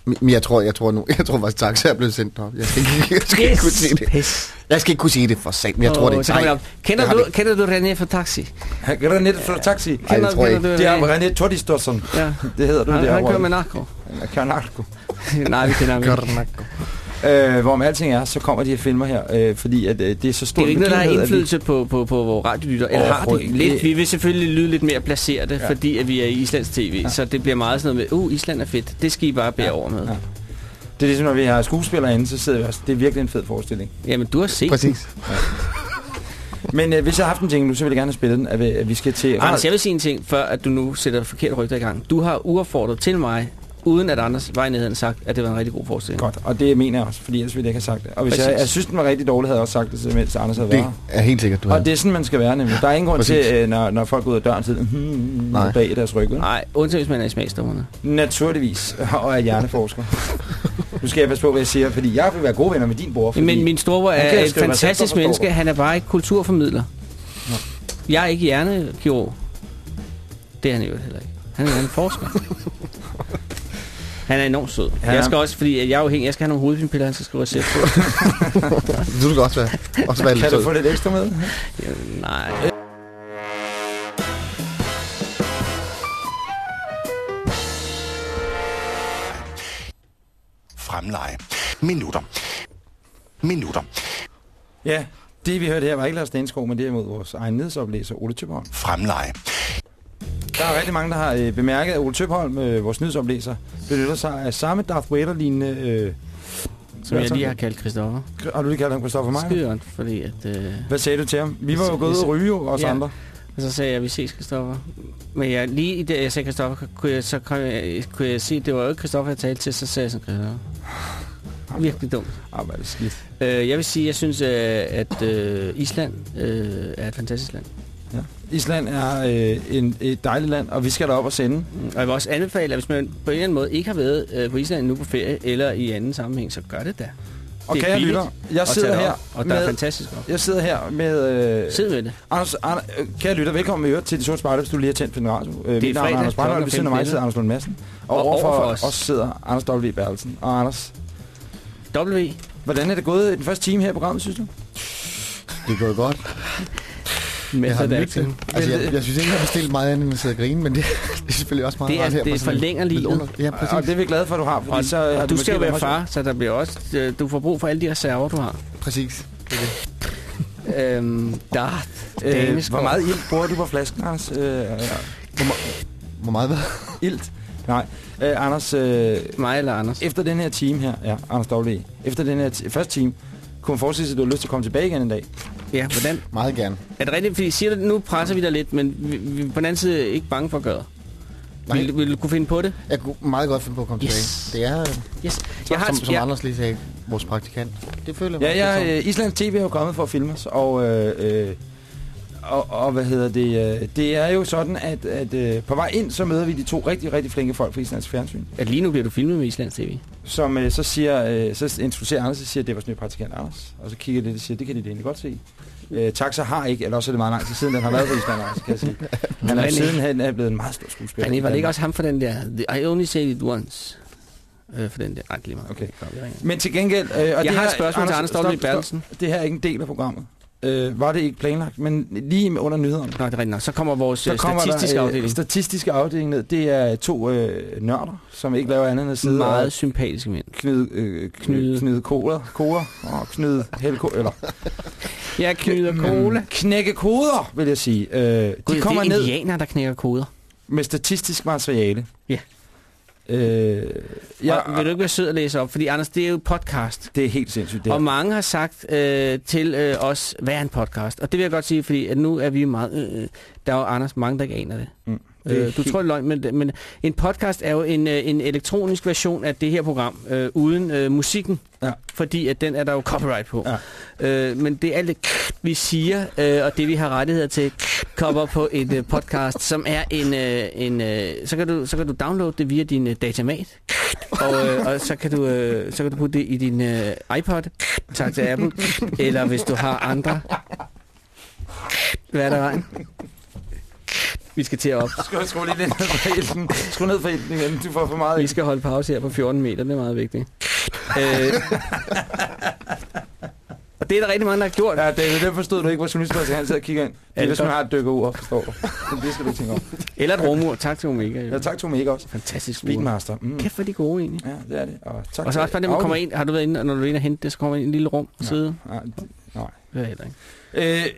Men jeg tror, jeg tror nu, (laughs) jeg tror faktisk, taxa er blevet sendt op. Jeg skal ikke, jeg skal ikke kunne sige det. Pis. Jeg skal ikke kunne sige det for sat, men jeg tror Åh, det. Nej, det. Kender jeg du, det kender du René fra Taxi? René fra Taxi. Ej, det tror jeg ikke. Det er René Tordistorsson. Ja. Det hedder du Han, der. han kører med narko. Han kører narko. (laughs) Nej, vi kender ham ikke. Øh, hvorom alting er, så kommer de her filmer her, øh, fordi at, øh, det er så Det stort er jo ikke noget, der har at vi- indflydelse på, på, på vores radiolytter. Eller har det lidt. Det- Vi vil selvfølgelig lyde lidt mere placeret, Ja. ja. fordi at vi er i Islands TV. Ja. Så det bliver meget sådan noget med, uh, Island er fedt. Det skal I bare bære Ja. over med. Ja. Det er ligesom, når vi har skuespillere inde, så sidder vi også. Det er virkelig en fed forestilling. Jamen, du har set den. Præcis. Men øh, hvis jeg har haft en jingle nu, så vil jeg gerne have spillet den, at vi, at vi skal til... Anders, jeg vil sige en ting, før at du nu sætter forkert rygter i gang. Du har uaffordret til mig, uden at Anders var i nærheden sagt, at det var en rigtig god forestilling. Godt, og det mener jeg også, fordi ellers ville jeg ikke have sagt det. Og hvis jeg, Præcis. jeg synes, den var rigtig dårlig, havde jeg også sagt det, til, mens Anders havde Det været her. er helt sikkert, du har. Og det er sådan, man skal være nemlig. Der er ingen grund Præcis. til, øh, når, når folk går ud af døren, sidder hmm, Nej. bag deres ryg. Nej, undtagen hvis man er i smagsdommerne. Naturligvis, (laughs) og er hjerneforsker. nu skal jeg passe på, hvad jeg siger, fordi jeg vil være gode venner med din bror. Fordi Men min storebror er et fantastisk menneske. Han er bare ikke kulturformidler. Nå. Jeg er ikke hjernekirurg. Det er han jo heller ikke. Han er en forsker. (laughs) Han er enormt sød. Han Jeg skal også, fordi jeg er afhængig, jeg skal have nogle hovedpinepiller, han skal skrive recept på. (laughs) Du skal også være, også være lidt kan du få lidt ekstra med? Ja, Nej. Fremleje. Minutter. Minutter. Ja, det vi hørte her var ikke Lars Stenskov, men derimod vores egen nyhedsoplæser, Ole Tøbholm. Fremleje. Der er rigtig mange, der har øh, bemærket, at Ole Tøbholm, øh, vores nyhedsoplæser, benytter sig af samme Darth Vader-lignende... Øh, Som jeg lige har kaldt Christoffer. Har du lige kaldt ham Christoffer Meyer? Skide godt, fordi at... Øh, Hvad sagde du til ham? Vi var jo gået og ryge, os Ja. andre. og så sagde jeg, vi ses, Christoffer. Men jeg, lige i det, jeg sagde Christoffer, kunne jeg, så kunne jeg, kunne jeg se, at det var jo ikke Christoffer, jeg talte til, så sagde jeg sådan. Virkelig dumt. Ah, er det skidt. Øh, jeg vil sige, jeg synes, øh, at øh, Island øh, er et fantastisk land. Ja. Island er øh, en, et dejligt land, og vi skal derop og sende. Og jeg vil også anbefale, at hvis man på en eller anden måde ikke har været øh, på Island nu på ferie, eller i anden sammenhæng, så gør det da. Og Det er kære lytter, jeg sidder her Og der er med... fantastisk op. Jeg sidder her med... Øh, Sid med det. Anders, Anders, øh, kære lytter, velkommen med øvrigt til De Sorte Spejder, hvis du lige har tændt for en radio. Øh, navn er fredag Anders klokken ved siden af mig 15. sidder Anders Lund Madsen. Og, Og overfor overfor os. sidder Anders W. Bertelsen. Og Anders, W. hvordan er det gået i den første time her i programmet, synes du? Det går godt. Med Jeg har det, nydt det. Altså, jeg, jeg synes ikke, jeg har bestilt meget andet end at sidde og grine, men det, (laughs) det er selvfølgelig også meget Det er- rart her. det på sådan en forlænger livet. Ja, Og præcis. det er vi glade for, at du har, fordi Og, så har og du måske skal jo være far, så der bliver også, øh, du får brug for alle de reserver, du har. Præcis. Det er det. Øhm, der Øh, Daneskov. hvor meget ilt bruger du på flasken, Anders? Øh, ja. Hvor meget hvad? (laughs) Ilt? Nej. Øh, Anders, øh, Mig eller Anders? efter den her time her, ja, Anders W. Efter den her første time, kunne man forestille sig, at du har lyst til at komme tilbage igen en dag? Ja, hvordan? Meget gerne. Er det rigtigt? Fordi siger du, nu presser vi dig lidt, men vi, vi, på den anden side ikke bange for at gøre det. Nej. Vil, vil du kunne finde på det? Jeg kunne meget godt finde på at komme Yes. tilbage. Det er, Yes. jeg har, som, som jeg, Anders lige sagde, vores praktikant. Det føler Ja, mig ja, øh, Islands TV er jo kommet for at filme os, og, øh, øh, og, og hvad hedder det, øh, det er jo sådan, at, at øh, på vej ind, så møder vi de to rigtig, rigtig flinke folk fra Islands Fjernsyn, at lige nu bliver du filmet med Islands TV. som øh, så siger, øh, så introducerer Anders, og siger, at det var sådan en praktikant Anders, og så kigger det og siger, det kan de da egentlig godt se. Øh, Taxa har ikke, eller også er det meget lang tid siden, den har været på Island, Anders, kan jeg sige. (laughs) Han er René. siden han er blevet en meget stor skuespiller. I var det ikke også ham for den der? I only said it once. Øh, for den der. Det er lige meget. Okay. Men til gengæld... Øh, og Jeg det har her, et spørgsmål til Anders stop. Bertelsen. Det her er ikke en del af programmet. Øh, var det ikke planlagt, men lige under nyhederne. Nå, det er rigtigt. Så kommer vores Så øh, kommer statistiske der, øh, afdeling. statistiske afdeling ned. Det er to øh, nørder, som ikke laver andet end at sidde Meget og sympatiske mænd. knyde, øh, Knyde. knyde. koder, koder og knyde helko, eller Jeg knyder cola. knække koder, vil jeg sige. Øh, de Gud, kommer det er ned indianer, der knækker koder. med statistisk materiale. Ja. Øh, og vil du ikke være sød at læse op? Fordi Anders, det er jo podcast. det er helt sindssygt. Det Og mange har sagt øh, til øh, os, hvad er en podcast? Og det vil jeg godt sige, fordi at nu er vi meget... Øh, der er jo Anders, mange der ikke aner det. Mm. Øh, du tror det løgn, men, men en podcast er jo en, øh, en elektronisk version af det her program, øh, uden øh, musikken. Ja. Fordi at den er der jo copyright på. Ja. Øh, men det er alt det, vi siger, øh, og det vi har rettigheder til, kommer på et øh, podcast, som er en... Øh, en øh, så, kan du, så kan du downloade det via din øh, datamat, og, øh, og så, kan du, øh, så kan du putte det i din øh, iPod, tak til Apple, eller hvis du har andre... Hvad er der vejen? Vi skal til at op. Skal du skrue lige ned for ilten? Skru ned for ilten igen. Du får for meget Vi skal holde pause her på 14 meter, det er meget vigtigt. øh, (laughs) og det er der rigtig mange, der har gjort. Ja, David, det forstod du ikke, hvor journalisten han sidder og kigger ind. Det Er det hvis man har et dykkerur, forstår du. Det skal du tænke om. Eller et rumur. Tak til Omega. Jo. Ja, tak til Omega også. Fantastisk. Speedmaster. Mm. Kæft, hvor de gode egentlig. Ja, det er det. Og, tak Og så også bare det, man kommer ind. Har du været inde, og når du er inde og hente det, så kommer man ind i et lille rum og sidde? Nej, det- nej. Det er heller ikke.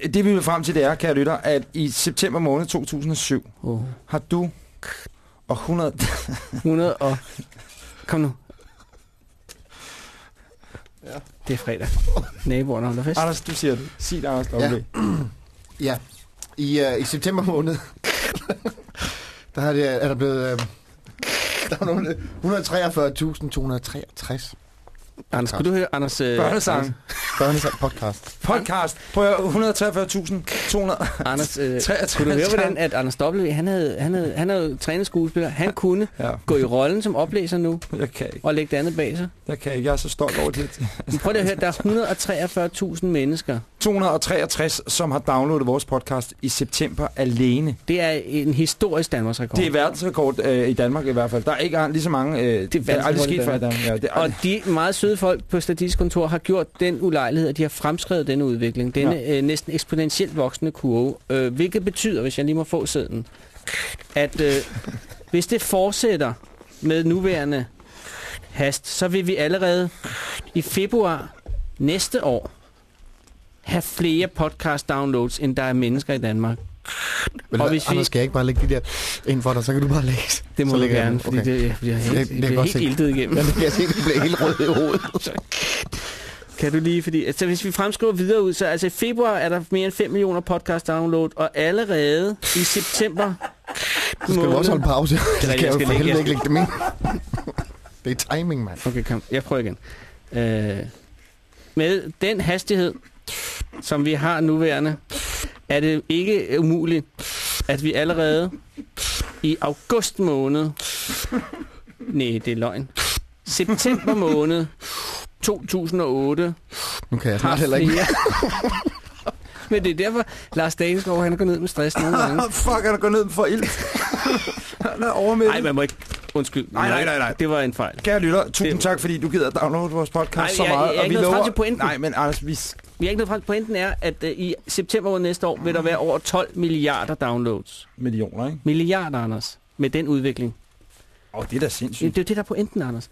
Øh, det vi vil frem til, det er, kære lytter, at i september måned 2007 Oh. har du og 100... 100 og... Kom nu. Ja. Det er fredag. Naboerne holder fest. Anders, du siger det. Sig det, Anders Ja. Ja, i, uh, i september måned, der er, det, er der blevet... Uh, der er nogle 143.263 Anders, skulle du høre Anders... Øh, Børnesang. børnesang podcast. Podcast på 143.200. Anders, øh, (laughs) 63 kunne du høre, hvordan at Anders W., han havde, han havde, han havde trænet skuespiller. Han kunne Ja, gå i rollen som oplæser nu jeg kan ikke. og lægge det andet bag sig. Jeg kan ikke. Jeg er så stolt over det. Men prøv lige at høre, der er 143.000 mennesker. 263, som har downloadet vores podcast i september alene. Det er en historisk Danmarks rekord. Det er verdensrekord øh, i Danmark i hvert fald. Der er ikke lige så mange... Øh, det, er aldrig verdensrekord i sket før i Danmark. Ja, det er Og aldrig. de meget søde folk på Statistisk Kontor har gjort den ulejlighed, at de har fremskrevet denne udvikling. Denne ja. øh, næsten eksponentielt voksende kurve. Øh, hvilket betyder, hvis jeg lige må få sæden, at øh, hvis det fortsætter med nuværende hast, så vil vi allerede i februar næste år have flere podcast downloads, end der er mennesker i Danmark. Vel, Og hvis vi- skal jeg ikke bare lægge de der ind for dig, så kan du bare læse. Det må så du gerne, fordi Okay. det, bliver Det- helt, det det bliver helt iltet igennem. Ja, det kan jeg se, du bliver helt rød i hovedet. (laughs) Kan du lige, fordi altså, hvis vi fremskriver videre ud, så altså i februar er der mere end 5 millioner podcast download, og allerede i september Så skal du også holde pause. Rigtigt, (laughs) kan jeg jo for helvede ikke lægge dem ind. Det er timing, mand. Okay, kom. Jeg prøver igen. Øh, med den hastighed, som vi har nuværende, er det ikke umuligt, at vi allerede i august måned, nej, det er løgn, september måned 2008, Nu kan jeg snart heller ikke. (laughs) Men det er derfor, Lars Daneskov, han går ned med stress nogle gange. (laughs) Fuck, han er gået ned for ild. (laughs) han er overmættet. Nej, man må ikke... Undskyld. Nej, nej, nej, nej. Det var en fejl. Kære lytter, tusind Det- tak, fordi du gider at downloade vores podcast Nej, så jeg- meget. jeg er og ikke vi nået frem lover... til pointen. Nej, men Anders, vi... Vi har ikke nået frem pointen er, at uh, i september næste år vil der være over 12 milliarder downloads. Millioner, ikke? Milliarder, Anders. Med den udvikling. Åh, oh, det er da Det sindssygt. er jo det, der er pointen, Anders.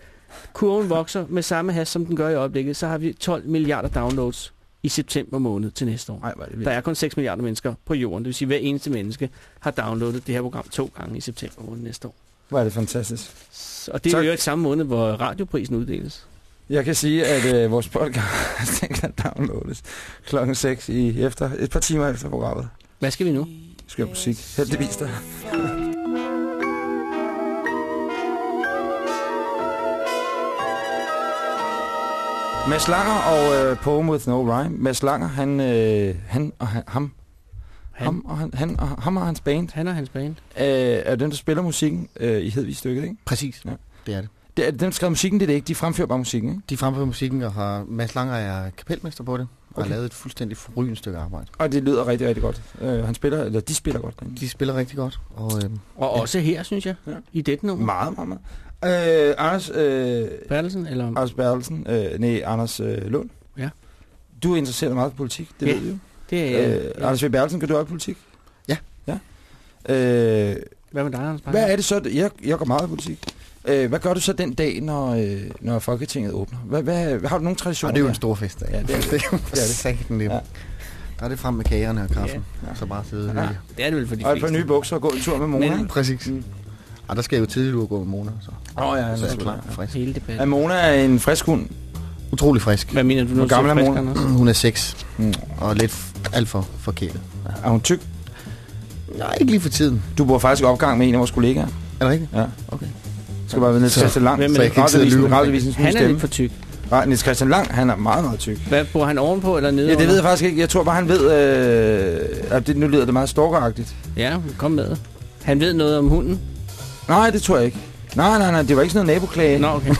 Kurven vokser med samme hast, som den gør i øjeblikket. Så har vi 12 milliarder downloads i september måned til næste år. Er det Der er kun 6 milliarder mennesker på jorden. Det vil sige, at hver eneste menneske har downloadet det her program to gange i september måned næste år. Hvor er det fantastisk. Og det er jo et samme måned, hvor radioprisen uddeles. Jeg kan sige, at øh, vores podcast (laughs) den kan downloades klokken 6 i efter, et par timer efter programmet. Hvad skal vi nu? Skør musik. Heldigvis der. (laughs) Mads Langer og øh, Poem with No Rhyme. Mads Langer, han, øh, han og han, ham, Han, ham, og han, han og, ham og hans band han og hans band. øh, er dem, der spiller musikken øh, i Hedvig stykket, ikke? Præcis, ja. det er det. Det er, dem, der skriver musikken, det er det ikke. De fremfører bare musikken, ikke? De fremfører musikken, og har Mads Langer er kapelmester på det, og Okay. har lavet et fuldstændig forrygende stykke arbejde. Og det lyder rigtig, rigtig godt. Øh, han spiller, eller de spiller godt. derinde. De spiller rigtig godt, og øh, Og også her, synes jeg, Ja. i dette nummer. Meget, meget, meget. Øh, Anders, øh, Bertelsen, eller... Anders Bertelsen, øh, nej, Anders øh, Lund. Ja. Du er interesseret meget i politik, det Ja. ved vi jo. Det er, Øh, ja. Anders V. Bertelsen, kan du også i politik? Ja. ja. Øh, Hvad med dig, Anders? hvad er det så? Jeg, jeg går meget i politik. Øh, hvad gør du så den dag, når, øh, når Folketinget åbner? Hvad, hvad, har du nogle traditioner? og det er jo en stor fest. Ja, det er det. (laughs) det. er jo Det er det. satan det. Ja. Der er det frem med kagerne og kaffen, ja. og så bare sidde og Ja. hygge. Det er det vel for de Og et par nye bukser og gå en tur med Mona. Men-? Præcis. Mm. Og der skal jeg jo tidligt ud og gå med Mona. Så, Åh oh, ja, så er så jeg klar. Frisk. Hele debatten. Amona er en frisk hund. Utrolig frisk. Hvad mener du, når Hvor gammel er Mona? Anders? Hun er 6. Mm. Og lidt alt for forkælet. Er hun tyk? Nej, ikke lige for tiden. Du bor faktisk opgang med en af vores kollegaer. Er det rigtigt? Ja. Okay. Skal bare være Så- Christian Lang. Er Så jeg kan ikke sidde og lyve. Han er stemme. lidt for tyk. Nej, Niels Christian Lang, han er meget, meget tyk. Hvad, bor han ovenpå eller nede Ja, det ved jeg faktisk ikke. Jeg tror bare, han ved... Øh, at det, nu lyder det meget stalkeragtigt. Ja, kom med. Han ved noget om hunden. Nej, det tror jeg ikke. Nej, nej, nej, det var ikke sådan noget naboklage. Nå, okay.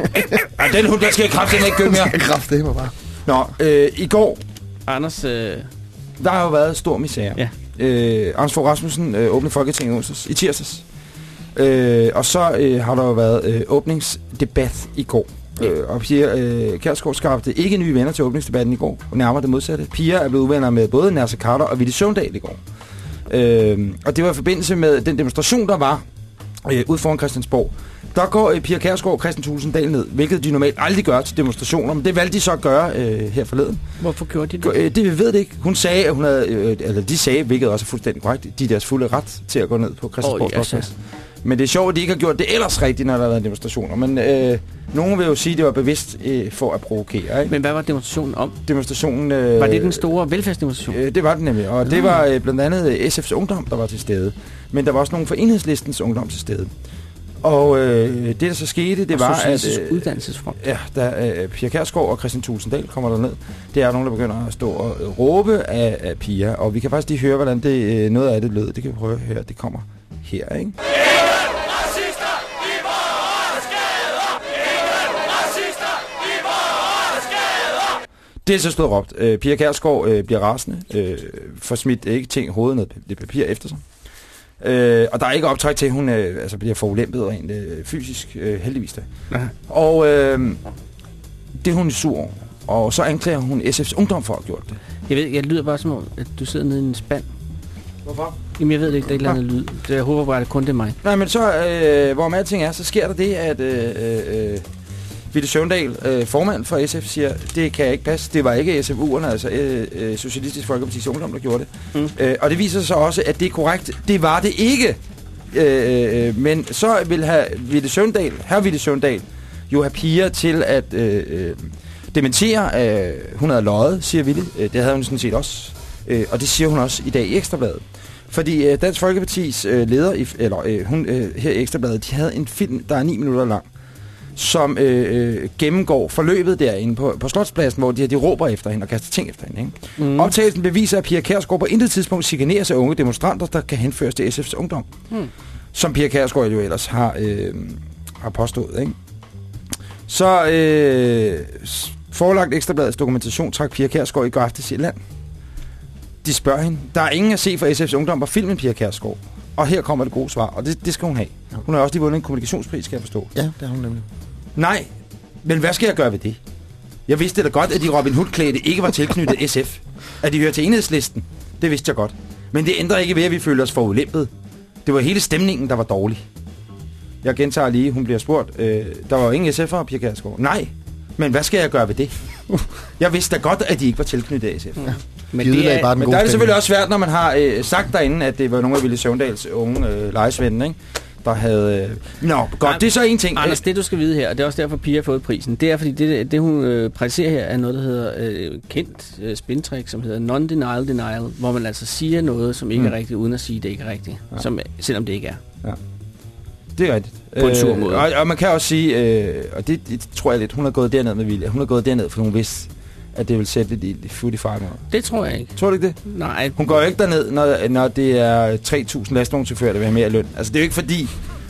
(laughs) Ej, den hund, der skal (laughs) jeg kraftigt ikke gøre mere. Jeg mig bare. Nå, øh, i går, Anders, øh, der har jo været stor misære. Ja. Øh, Anders Fogh Rasmussen øh, åbnede Folketinget i tirsdags. Øh, og så øh, har der jo været øh, åbningsdebat i går. Ja. Øh, og Pia øh, Kjærsgaard skabte ikke nye venner til åbningsdebatten i går, og nærmere det modsatte. Pia er blevet uvenner med både Nasser Carter og Ville Søvndal i går. Øh, og det var i forbindelse med den demonstration, der var øh, ude foran Christiansborg. Der går øh, Pia Kjærsgaard og Christian Tulsendal ned, hvilket de normalt aldrig gør til demonstrationer, men det valgte de så at gøre øh, her forleden. hvorfor gjorde de det? Øh, det ved det ikke. Hun sagde, at hun havde, øh, eller de sagde, hvilket også er fuldstændig korrekt, de er deres fulde ret til at gå ned på Christiansborg ja, oh, Men det er sjovt, at de ikke har gjort det ellers rigtigt, når der har været demonstrationer. Men øh, nogen vil jo sige, at det var bevidst øh, for at provokere. Ikke? Men hvad var demonstrationen om? Demonstrationen... Øh, Var det den store velfærdsdemonstration? Øh, det var det nemlig, og det var øh, blandt andet øh, SF's ungdom, der var til stede. Men der var også nogle fra enhedslistens ungdom til stede. Og øh, det, der så skete, det Og var, at... Øh, Uddannelsesfront. Ja, da øh, Pia Kærsgaard og Christian Tulsendal kommer der ned, det er nogen, der begynder at stå og øh, råbe af, af Pia. Og vi kan faktisk lige høre, hvordan det, øh, noget af det lød. Det kan vi prøve at høre. Det kommer her, ikke? Det er så stået råbt. Øh, Pia Kærsgaard øh, bliver rasende, øh, får smidt ikke ting hovedet noget det papir efter sig. Øh, og der er ikke optræk til, at hun øh, altså bliver forulempet rent øh, fysisk, øh, heldigvis da. Ja. Og øh, det er hun sur over. Og så anklager hun SF's ungdom for at have gjort det. Jeg ved, jeg lyder bare som om, at du sidder nede i en spand. Hvorfor? Jamen, jeg ved det ikke, der er et eller andet lyd. Så jeg håber bare, at det kun det er mig. Nej, men så, øh, hvor med alting er, så sker der det, at øh, øh, Ville Søvndal, øh, formand for SF, siger, det kan ikke passe. Det var ikke SFU'erne, altså øh, øh, Socialistisk Folkeparti's Ungdom, der gjorde det. Mm. Øh, og det viser sig så også, at det er korrekt. Det var det ikke. Øh, øh, men så vil have Ville Søvndal, her Ville Søvndal, jo have piger til at øh, øh, dementere, øh, hun havde løjet, siger Ville. Øh, det havde hun sådan set også. Øh, og det siger hun også i dag i Ekstrabladet. Fordi øh, Dansk Folkepartis øh, leder, i, eller øh, hun øh, her i Ekstrabladet, de havde en film, der er 9 minutter lang, som øh, øh, gennemgår forløbet derinde på, på Slotspladsen, hvor de, de råber efter hende og kaster ting efter hende. Ikke? Mm. Optagelsen beviser, at Pia Kærsgaard på intet tidspunkt chikaneres af unge demonstranter, der kan henføres til SF's ungdom. Mm. Som Pia Kærsgaard jo ellers har, øh, har påstået. Ikke? Så øh, forelagt Ekstrabladets dokumentation trak Pia Kærsgaard i går aftes i land. De spørger hende. Der er ingen at se fra SF's ungdom på filmen Pia Kærsgaard. Og her kommer det gode svar, og det, det skal hun have. Hun har også lige vundet en kommunikationspris, skal jeg forstå. Ja, det har hun nemlig. Nej, men hvad skal jeg gøre ved det? Jeg vidste da godt, at de Robin Hood-klædte ikke var tilknyttet (laughs) SF. At de hører til enhedslisten. Det vidste jeg godt. Men det ændrer ikke ved, at vi føler os forulæmpet. Det var hele stemningen, der var dårlig. Jeg gentager lige, hun bliver spurgt. Øh, der var jo ingen SF'er, Pia Kjærsgaard. Nej, men hvad skal jeg gøre ved det? (laughs) Jeg vidste da godt, at de ikke var tilknyttet SF. Ja. Men De det er, bare Men der er det selvfølgelig også svært, når man har øh, sagt derinde, at det var nogle af Ville Søvndals unge øh, lejesvende, ikke? Der havde... Øh... Nå, godt, Nej, det er så en ting. Anders, det du skal vide her, og det er også derfor, Pia har fået prisen, det er, fordi det, det hun øh, præciserer her, er noget, der hedder øh, kendt øh, spintrick, som hedder non-denial denial, hvor man altså siger noget, som ikke Mm. er rigtigt, uden at sige, at det ikke er rigtigt, Ja. som, selvom det ikke er. Det er rigtigt. På en sur måde. Og, og man kan også sige, øh, og det, det tror jeg lidt, hun har gået derned med vilje. Hun har gået derned, for hun vidste, at det vil sætte lidt i, i farken. Det tror jeg ikke. Tror du ikke det? Nej, Hun går jo ikke derned, når, når det er 3.000 lastvognschauffører, der vil have mere løn. Altså, det er jo ikke fordi...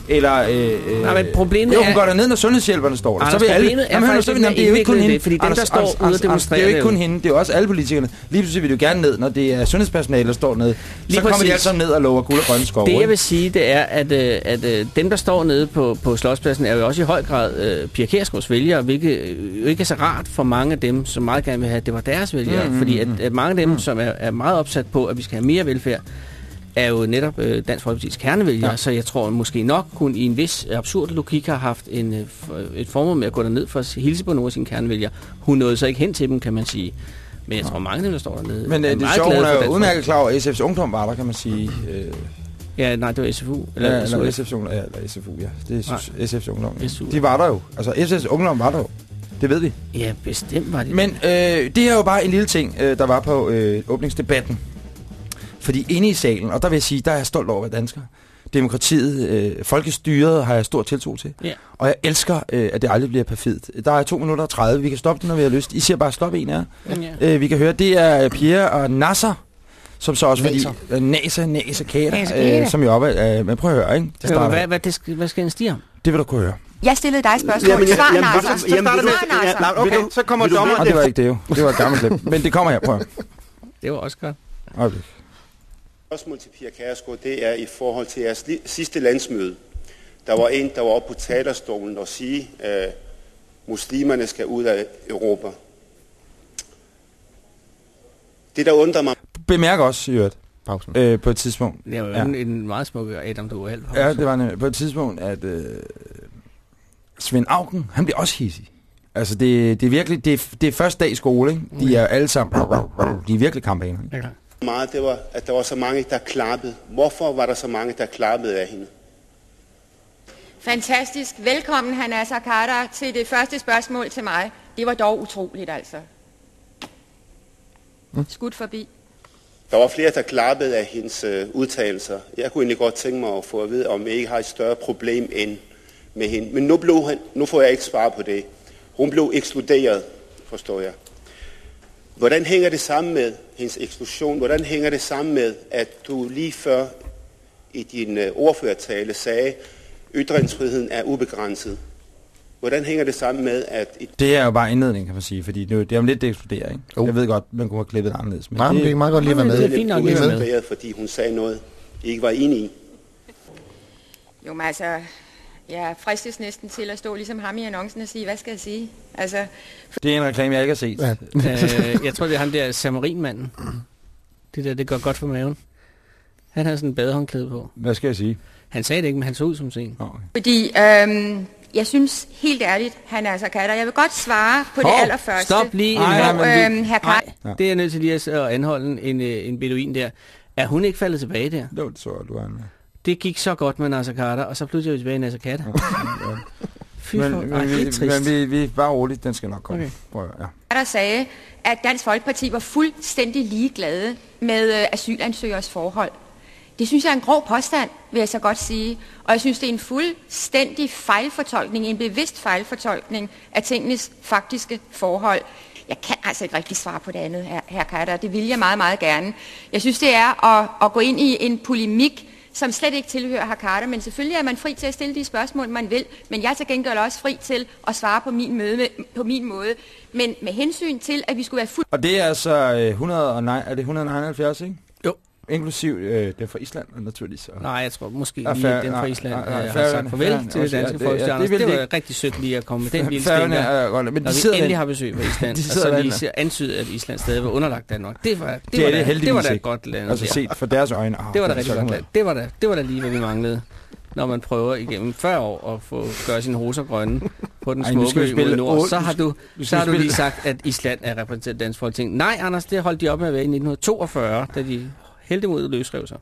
Eller, øh, øh, Nej, men problemet jo, hun er- går derned, når sundhedshjælperne står der. Anders, så vil alle, er Jamen, faktisk så vil, jamen, det er jo ikke kun hende. det, fordi dem, der står ude og det er jo ikke kun hende, det er også alle politikerne. Lige pludselig vil de jo gerne ned, når det er sundhedspersonale, der står nede. Så Lige kommer de præcis. alle sammen ned og lover guld og grønne skove. Det jeg vil sige, det er, at, øh, at øh, dem, der står nede på, på Slotspladsen, er jo også i høj grad øh, Pia Kjærsgaards vælgere, hvilket øh, jo ikke er så rart for mange af dem, som meget gerne vil have, at det var deres vælgere. Mm, Mm, mm, fordi at, mm. at mange af dem, som er, er meget opsat på, at vi skal have mere velfærd, er jo netop øh, Dansk Folkeparti's kernevælgere, Ja. ja. så jeg tror måske nok, hun i en vis absurd logik har haft en, øh, f- et formål med at gå derned for at hilse på nogle af sine kernevælgere. Hun nåede så ikke hen til dem, kan man sige. Men jeg tror, mange af dem, der står dernede, Men øh, det er meget sjovt, glade hun er jo udmærket klar over, at SF's ungdom var der, kan man sige. Øh, Ja, nej, det var SFU. Eller, ja, eller SF's Ungdom. Ja, eller SFU, ja. Det er SF's Ungdom. SU. De var der jo. Altså, SF's Ungdom var der jo. Det ved vi. Ja, bestemt var det. Men øh, det er jo bare en lille ting, øh, der var på øh, åbningsdebatten. Fordi inde i salen, og der vil jeg sige, der er jeg stolt over at være dansker. Demokratiet, øh, folkestyret har jeg stor tiltro til. Ja. Og jeg elsker, øh, at det aldrig bliver perfekt. Der er 2 minutter og 30. Vi kan stoppe det, når vi har lyst. I siger bare stop en af jer. Ja. Øh, vi kan høre, det er Pierre og Nasser, som så også fordi... Øh, Nasa, Nasa Kater, Kater. øh, som jo op øh, Men prøv at høre, ikke? Det, Hør, starter, hvad, hvad, det skal, hvad skal en stige om? det vil du kunne høre. Jeg stillede dig et spørgsmål. Jamen, Svar, jamen, Nasser. så- vil du- Nasser. Nej, okay, så kommer dommeren. Og det var ikke det jo. Det var et gammelt klip. Men det kommer her, prøv. Det var også godt. Øjeblik. Spørgsmål til Pia Kærsgaard, det er i forhold til jeres sidste landsmøde. Der var en, der var oppe på talerstolen og sige, at muslimerne skal ud af Europa. Det, der undrer mig Bemærk også, i øvrigt, Pausen. øh, på et tidspunkt. Det var jo Ja. en, en meget smuk Adam Duval. Ja, det var en, på et tidspunkt, at øh, Svend Augen, han bliver også hissig. Altså, det, det er virkelig, det er, det er første dag i skole, ikke? De er alle sammen, de er virkelig kampaner. Ja, klar. Meget, det var, at der var så mange, der klappede. Hvorfor var der så mange, der klappede af hende? Fantastisk. Velkommen, Hanna Carter, til det første spørgsmål til mig. Det var dog utroligt, altså. Skudt forbi. Der var flere, der klappede af hendes øh, udtalelser. Jeg kunne egentlig godt tænke mig at få at vide, om jeg ikke har et større problem end med hende. Men nu, blev han, nu får jeg ikke svar på det. Hun blev ekskluderet, forstår jeg. Hvordan hænger det sammen med hendes eksklusion? Hvordan hænger det sammen med, at du lige før i din øh, ordførertale sagde, ytringsfriheden er ubegrænset? Hvordan hænger det sammen med, at i Det er jo bare indledning, kan man sige, fordi det, er jo- det er jo lidt det eksploderer, ikke? Jo. Jeg ved godt, man kunne have klippet det anderledes. Men Nej, men det kan meget godt lige at være med. det er fint nok, lige at være med. fordi hun sagde noget, I ikke var enige i? Jo, men altså, jeg fristes næsten til at stå ligesom ham i annoncen og sige, hvad skal jeg sige? Altså, det er en reklame, jeg ikke har set. Ja. øh, jeg tror, det er ham der Samarinmanden. Det der, det går godt for maven. Han havde sådan en badehåndklæde på. Hvad skal jeg sige? Han sagde det ikke, men han så ud som sen. Okay. fordi øhm, jeg synes helt ærligt, han er så katter. Jeg vil godt svare på det Hov, allerførste. Stop lige. Ej, ja, Hvor, øhm, herr Nej, det er nødt til lige at anholde en, øh, en beduin der. Er hun ikke faldet tilbage der? Det var det så, du er med. Det gik så godt med Nasser Carter, og så pludselig er vi tilbage i Nasser Carter. (laughs) Fy Men, for, men, ej, vi, er men vi, vi bare roligt, den skal nok komme. Okay. Prøv, at- ja. der sagde, at Dansk Folkeparti var fuldstændig ligeglade med øh, asylansøgers forhold. Det synes jeg er en grov påstand, vil jeg så godt sige. Og jeg synes, det er en fuldstændig fejlfortolkning, en bevidst fejlfortolkning af tingenes faktiske forhold. Jeg kan altså ikke rigtig svare på det andet, her, her Carter. Det vil jeg meget, meget gerne. Jeg synes, det er at, at gå ind i en polemik, som slet ikke tilhører Carter, men selvfølgelig er man fri til at stille de spørgsmål, man vil, men jeg er til gengæld også fri til at svare på min, møde med, på min måde. Men med hensyn til, at vi skulle være fuld Og det er altså øh, 100 og nej, er det 179, ikke? Jo. Inklusiv øh, den fra Island, naturligvis. Og Nej, jeg tror måske lige, Fær- at den fra nej, Island nej, nej, øh, har sagt farvel Færøerne til det ja, danske det- folkestjerne. ja, Det, det det var det- rigtig sødt lige at komme med den lille sten der. er men Når de vi sidder endelig har besøg fra Island, (laughs) De og så lige ser antydet, at Island stadig var underlagt Danmark. Det var, det, det var er da, det det var da ikke. et godt land. Altså set for deres øjne. Det var da rigtig godt land. Det var da, det var da lige, hvad vi manglede. Når man prøver igennem 40 år at få gøre sine roser grønne på den smukke vi ø mod nord, så har du, vi så har du lige sagt, at Island er repræsenteret dansk folketing. Nej, Anders, det holdt de op med at være i 1942, da de heldig mod løsrev sig.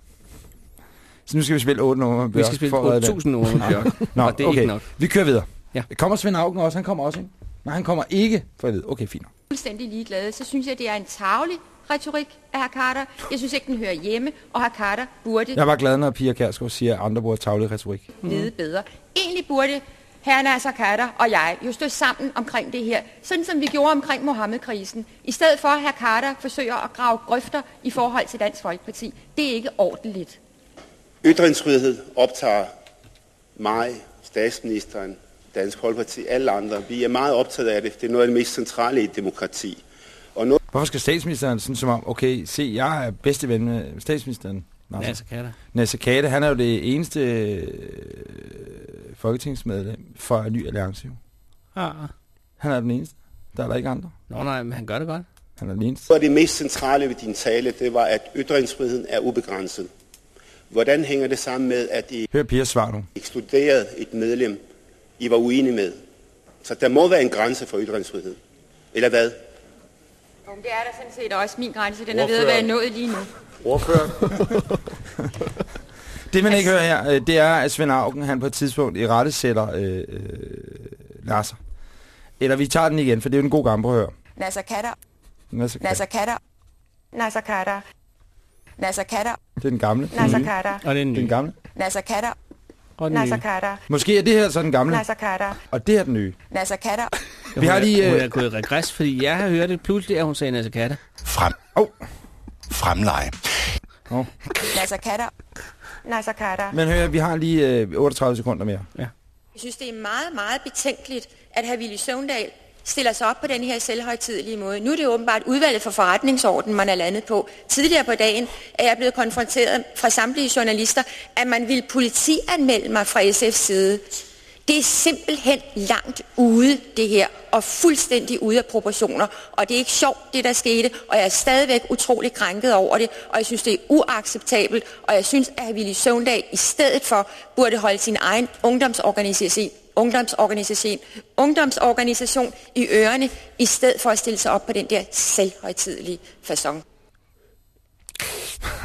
Så nu skal vi spille 8 numre. Vi skal spille 8.000 numre med Bjørk. Nå, og det er okay. ikke nok. Vi kører videre. Ja. Kommer Svend Augen også? Han kommer også, ikke? Nej, han kommer ikke. For at vide. Okay, fint. fuldstændig ligeglade, så synes jeg, det er en tavlig retorik af herr Carter. Jeg synes ikke, den hører hjemme, og herr Carter burde Jeg var glad, når Pia Kærsgaard siger, at andre bruger tavlig retorik. vide bedre. Egentlig burde herr Nasser Carter og jeg jo stå sammen omkring det her, sådan som vi gjorde omkring Mohammed-krisen. I stedet for, at herr Carter forsøger at grave grøfter i forhold til Dansk Folkeparti. Det er ikke ordentligt. Ytringsfrihed optager mig, statsministeren, Dansk Folkeparti, alle andre. Vi er meget optaget af det. Det er noget af det mest centrale i et demokrati. Og noget Hvorfor skal statsministeren sådan som om, okay, se, jeg er bedste ven med statsministeren. Nasser. Nasser Carter. Nasser Kade, han er jo det eneste øh, folketingsmedlem for Ny Alliance. Jo. Ah. Han er den eneste. Der er der ikke andre. Nå nej, men han gør det godt. Han er den eneste. det mest centrale ved din tale, det var, at ytringsfriheden er ubegrænset. Hvordan hænger det sammen med, at I Hør Pias svar nu. ekskluderede et medlem, I var uenige med? Så der må være en grænse for ytringsfrihed. Eller hvad? Jo, det er der sådan set også min grænse. Den er ved at være nået lige nu. Ordfører. (laughs) Det man ikke hører her, øh, det er, at Svend Augen, han på et tidspunkt i rette sætter øh, øh, Nasser. Eller vi tager den igen, for det er jo en god gang på at høre. Nasser Katter. Nasser, Nasser Katter. Nasser Katter. Nasser Katter. Det er den gamle. Nasser Katter. Og det er den er gamle. Nasser Katter. Og den Nasser nye. Katter. Måske er det her så den gamle, Nasser Katter. og det er den nye. Nasser Katter. Vi har lige... Hun Øh, er gået i regress, fordi jeg har hørt det pludselig, at hun sagde Nasser Katte. Frem. oh, Fremleje. Nasser Katter. Nasser Katter. men hør, vi har lige øh, 38 sekunder mere. Jeg synes, det er meget, meget betænkeligt, at hr. Willy Søvndal stiller sig op på den her selvhøjtidelige måde. Nu er det åbenbart udvalget for forretningsorden, man er landet på. Tidligere på dagen er jeg blevet konfronteret fra samtlige journalister, at man vil politianmelde mig fra SF's side. Det er simpelthen langt ude, det her, og fuldstændig ude af proportioner. Og det er ikke sjovt, det der skete, og jeg er stadigvæk utrolig krænket over det, og jeg synes, det er uacceptabelt, og jeg synes, at. Willy Søvndag i stedet for burde holde sin egen ungdomsorganisation, ungdomsorganisation, ungdomsorganisation i ørerne, i stedet for at stille sig op på den der selvhøjtidelige façon.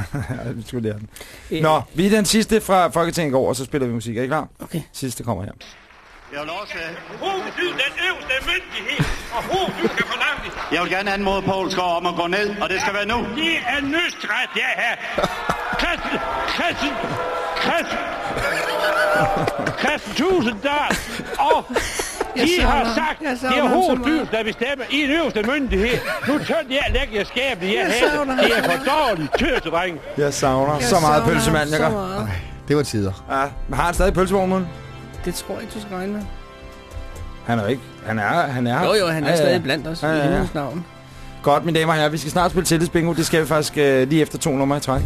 (laughs) Ja, vi skulle lære den. Nå, vi er den sidste fra Folketinget går, og så spiller vi musik. Er I klar? Okay. Sidste kommer her. Jeg vil også... Hovedfyd, den øverste myndighed, og hovedfyd kan forlange det. Jeg vil gerne anmode Poul Skov om at gå ned, og det skal være nu. Det er nødstræt, jeg har. Christen, Christen, Christen, Christen Tusinddal, og I har savner- sagt, jeg det er hovedfyret, der bestemmer i en øverste myndighed. Nu tør jeg lægge jer skabet, jeg Jeg havde. savner Det er for dårligt, tøsedreng. Jeg savner Jeg så meget savner pølsemand, jeg gør. så meget. Det var tider. Ja, men har han stadig pølsevognen? Det tror jeg ikke, du skal regne med. Han er jo ikke. Han er, han er. Jo, jo, han er Ja, ja, ja. stadig blandt os. Ja, I ja, ja. himlens navn. Godt, mine damer og herrer. Vi skal snart spille tillidsbingo. Det skal vi faktisk øh, lige efter to numre i træk.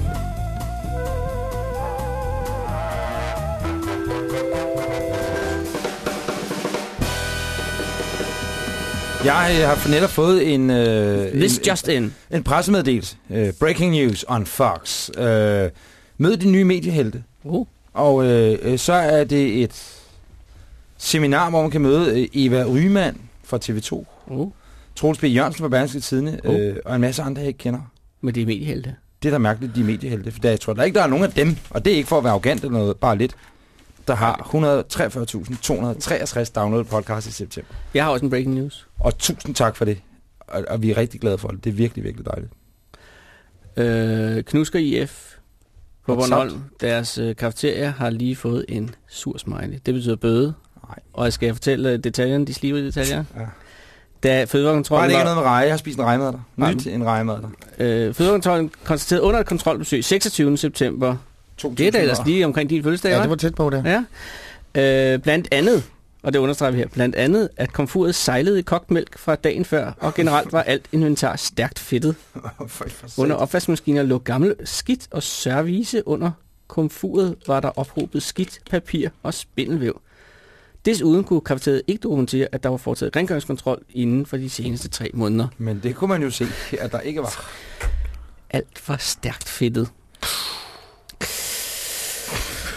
Jeg øh, har netop fået en, øh, This en, just in. en pressemeddelelse. Øh, breaking news on Fox. Øh, mød de nye mediehelte. Uh. Og øh, øh, så er det et seminar, hvor man kan møde øh, Eva Ryman fra TV2. Uh. Troels B. Jørgensen fra Berlingske Tidene, øh, og en masse andre, jeg ikke kender. Men det er mediehelte. Det er da mærkeligt, de er mediehelte. For der, jeg tror der ikke, der er nogen af dem, og det er ikke for at være arrogant eller noget, bare lidt, der har 143.263 downloadet podcast i september. Jeg har også en breaking news. Og tusind tak for det. Og, og vi er rigtig glade for det. Det er virkelig, virkelig dejligt. Øh, Knusker IF på Bornholm, deres øh, kafeteria har lige fået en sur smiley. Det betyder bøde. Nej. Og jeg skal fortælle øh, detaljerne, de slivede detaljer. Ja. Da Fødevarekontrollen det ikke er var, noget med reje. Jeg har spist en rejemad der. Nej. Nyt en rejemad der. øh, Fødevarekontrollen konstaterede under et kontrolbesøg 26. september. Det er da ellers lige omkring din fødselsdag, Ja, det var tæt på det. Ja. Øh, blandt andet, og det understreger vi her, blandt andet, at komfuret sejlede i kogt mælk fra dagen før, og generelt var alt inventar stærkt fedtet. (laughs) Under opvaskemaskiner lå gammel skidt og service under komfuret var der ophobet skidt, papir og spindelvæv. Desuden kunne kafeteriet ikke dokumentere, at der var foretaget rengøringskontrol inden for de seneste tre måneder. Men det kunne man jo se, at der ikke var. Alt var stærkt fedtet.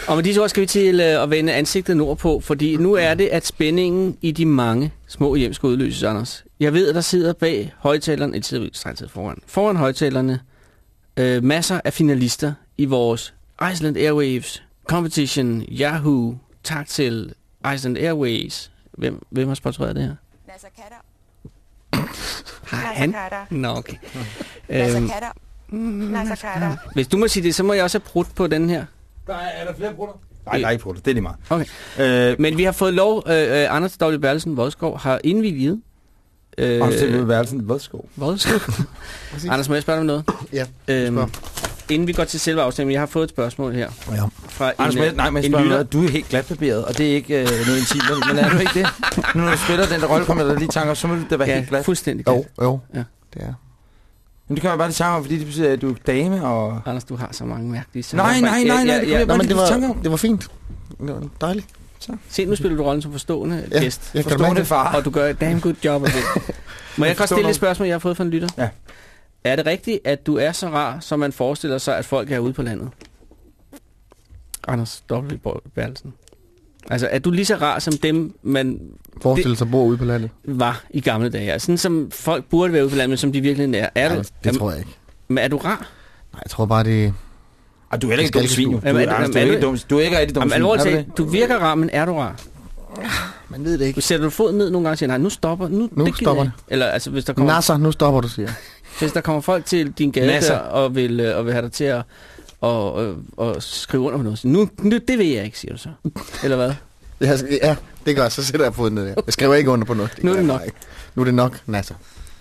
Og med disse ord skal vi til øh, at vende ansigtet nordpå, fordi nu er det, at spændingen i de mange små hjem skal udløses, Anders. Jeg ved, at der sidder bag højtaleren, et sidder foran, foran højtalerne, øh, masser af finalister i vores Iceland Airwaves Competition, Yahoo, tak til Iceland Airways. Hvem, hvem har sponsoreret det her? Nasser Katter. (laughs) Har han? Katter. Nå, okay. Nasser Øhm, Katter. Nasser Katter. hvis du må sige det, så må jeg også have brudt på den her. Der er, er der flere brutter? Nej, der er ikke brutter. Det er lige meget. Okay. Øh, Men vi har fået lov, øh, øh, Anders W. Bertelsen Vodskov har indvilget. Øh, og til øh, Vodskov. Vodskov. (laughs) (laughs) Anders, må jeg spørge dig om noget? Ja, Øhm, inden vi går til selve afstemningen, jeg har fået et spørgsmål her. Ja. Fra Anders, en, øh, nej, men jeg spørger noget. Du er helt glatbarberet, og det er ikke øh, noget intimt, men er du ikke det? (laughs) Nu når du spiller den der rolle, kommer der lige tanker, så må du da være Ja, helt glat. fuldstændig Jo, jo. Ja. Det er. Men det kan man bare tanker om, fordi det betyder, at du er dame og... Anders, du har så mange mærkelige Nej, nej, nej, nej, det jeg bare men lige det var, det var fint. Det var dejligt. Se, nu spiller du rollen som forstående Ja, gæst. jeg kan Forstående det. far. Og du gør et damn good job af det. (laughs) Må jeg godt stille et spørgsmål, jeg har fået fra en lytter? Ja. Er det rigtigt, at du er så rar, som man forestiller sig, at folk er ude på landet? Anders W. Bertelsen. Altså, er du lige så rar som dem, man Forestil sig at bo ude på landet. var i gamle dage? Altså, sådan som folk burde være ude på landet, men som de virkelig er. Er, Nej, du, det tror jeg ikke. Men er du rar? Nej, jeg tror bare, det... Og du er heller ikke dum svin, jo. Du, Jamen, Anders, du, er er- ikke dum, du er ikke rigtig dum Jamen, svin. alvorligt Er du virker rar, men er du rar? Man ved det ikke. Sætter du foden ned nogle gange og siger, nej, nu stopper, nu, Nu det stopper ikke. Eller altså, hvis der kommer, Nasser, nu stopper du, siger hvis der kommer folk til din gade der, og vil, øh, og vil have dig til at og, og, og skrive under på noget. Så Nu, nu, det vil jeg ikke, siger du så. Eller hvad? (laughs) Ja, ja, det gør jeg. Så sætter jeg foden ned. Jeg skriver ikke under på noget. Nu er det jeg nok. ikke. Nu er det nok, Nasser.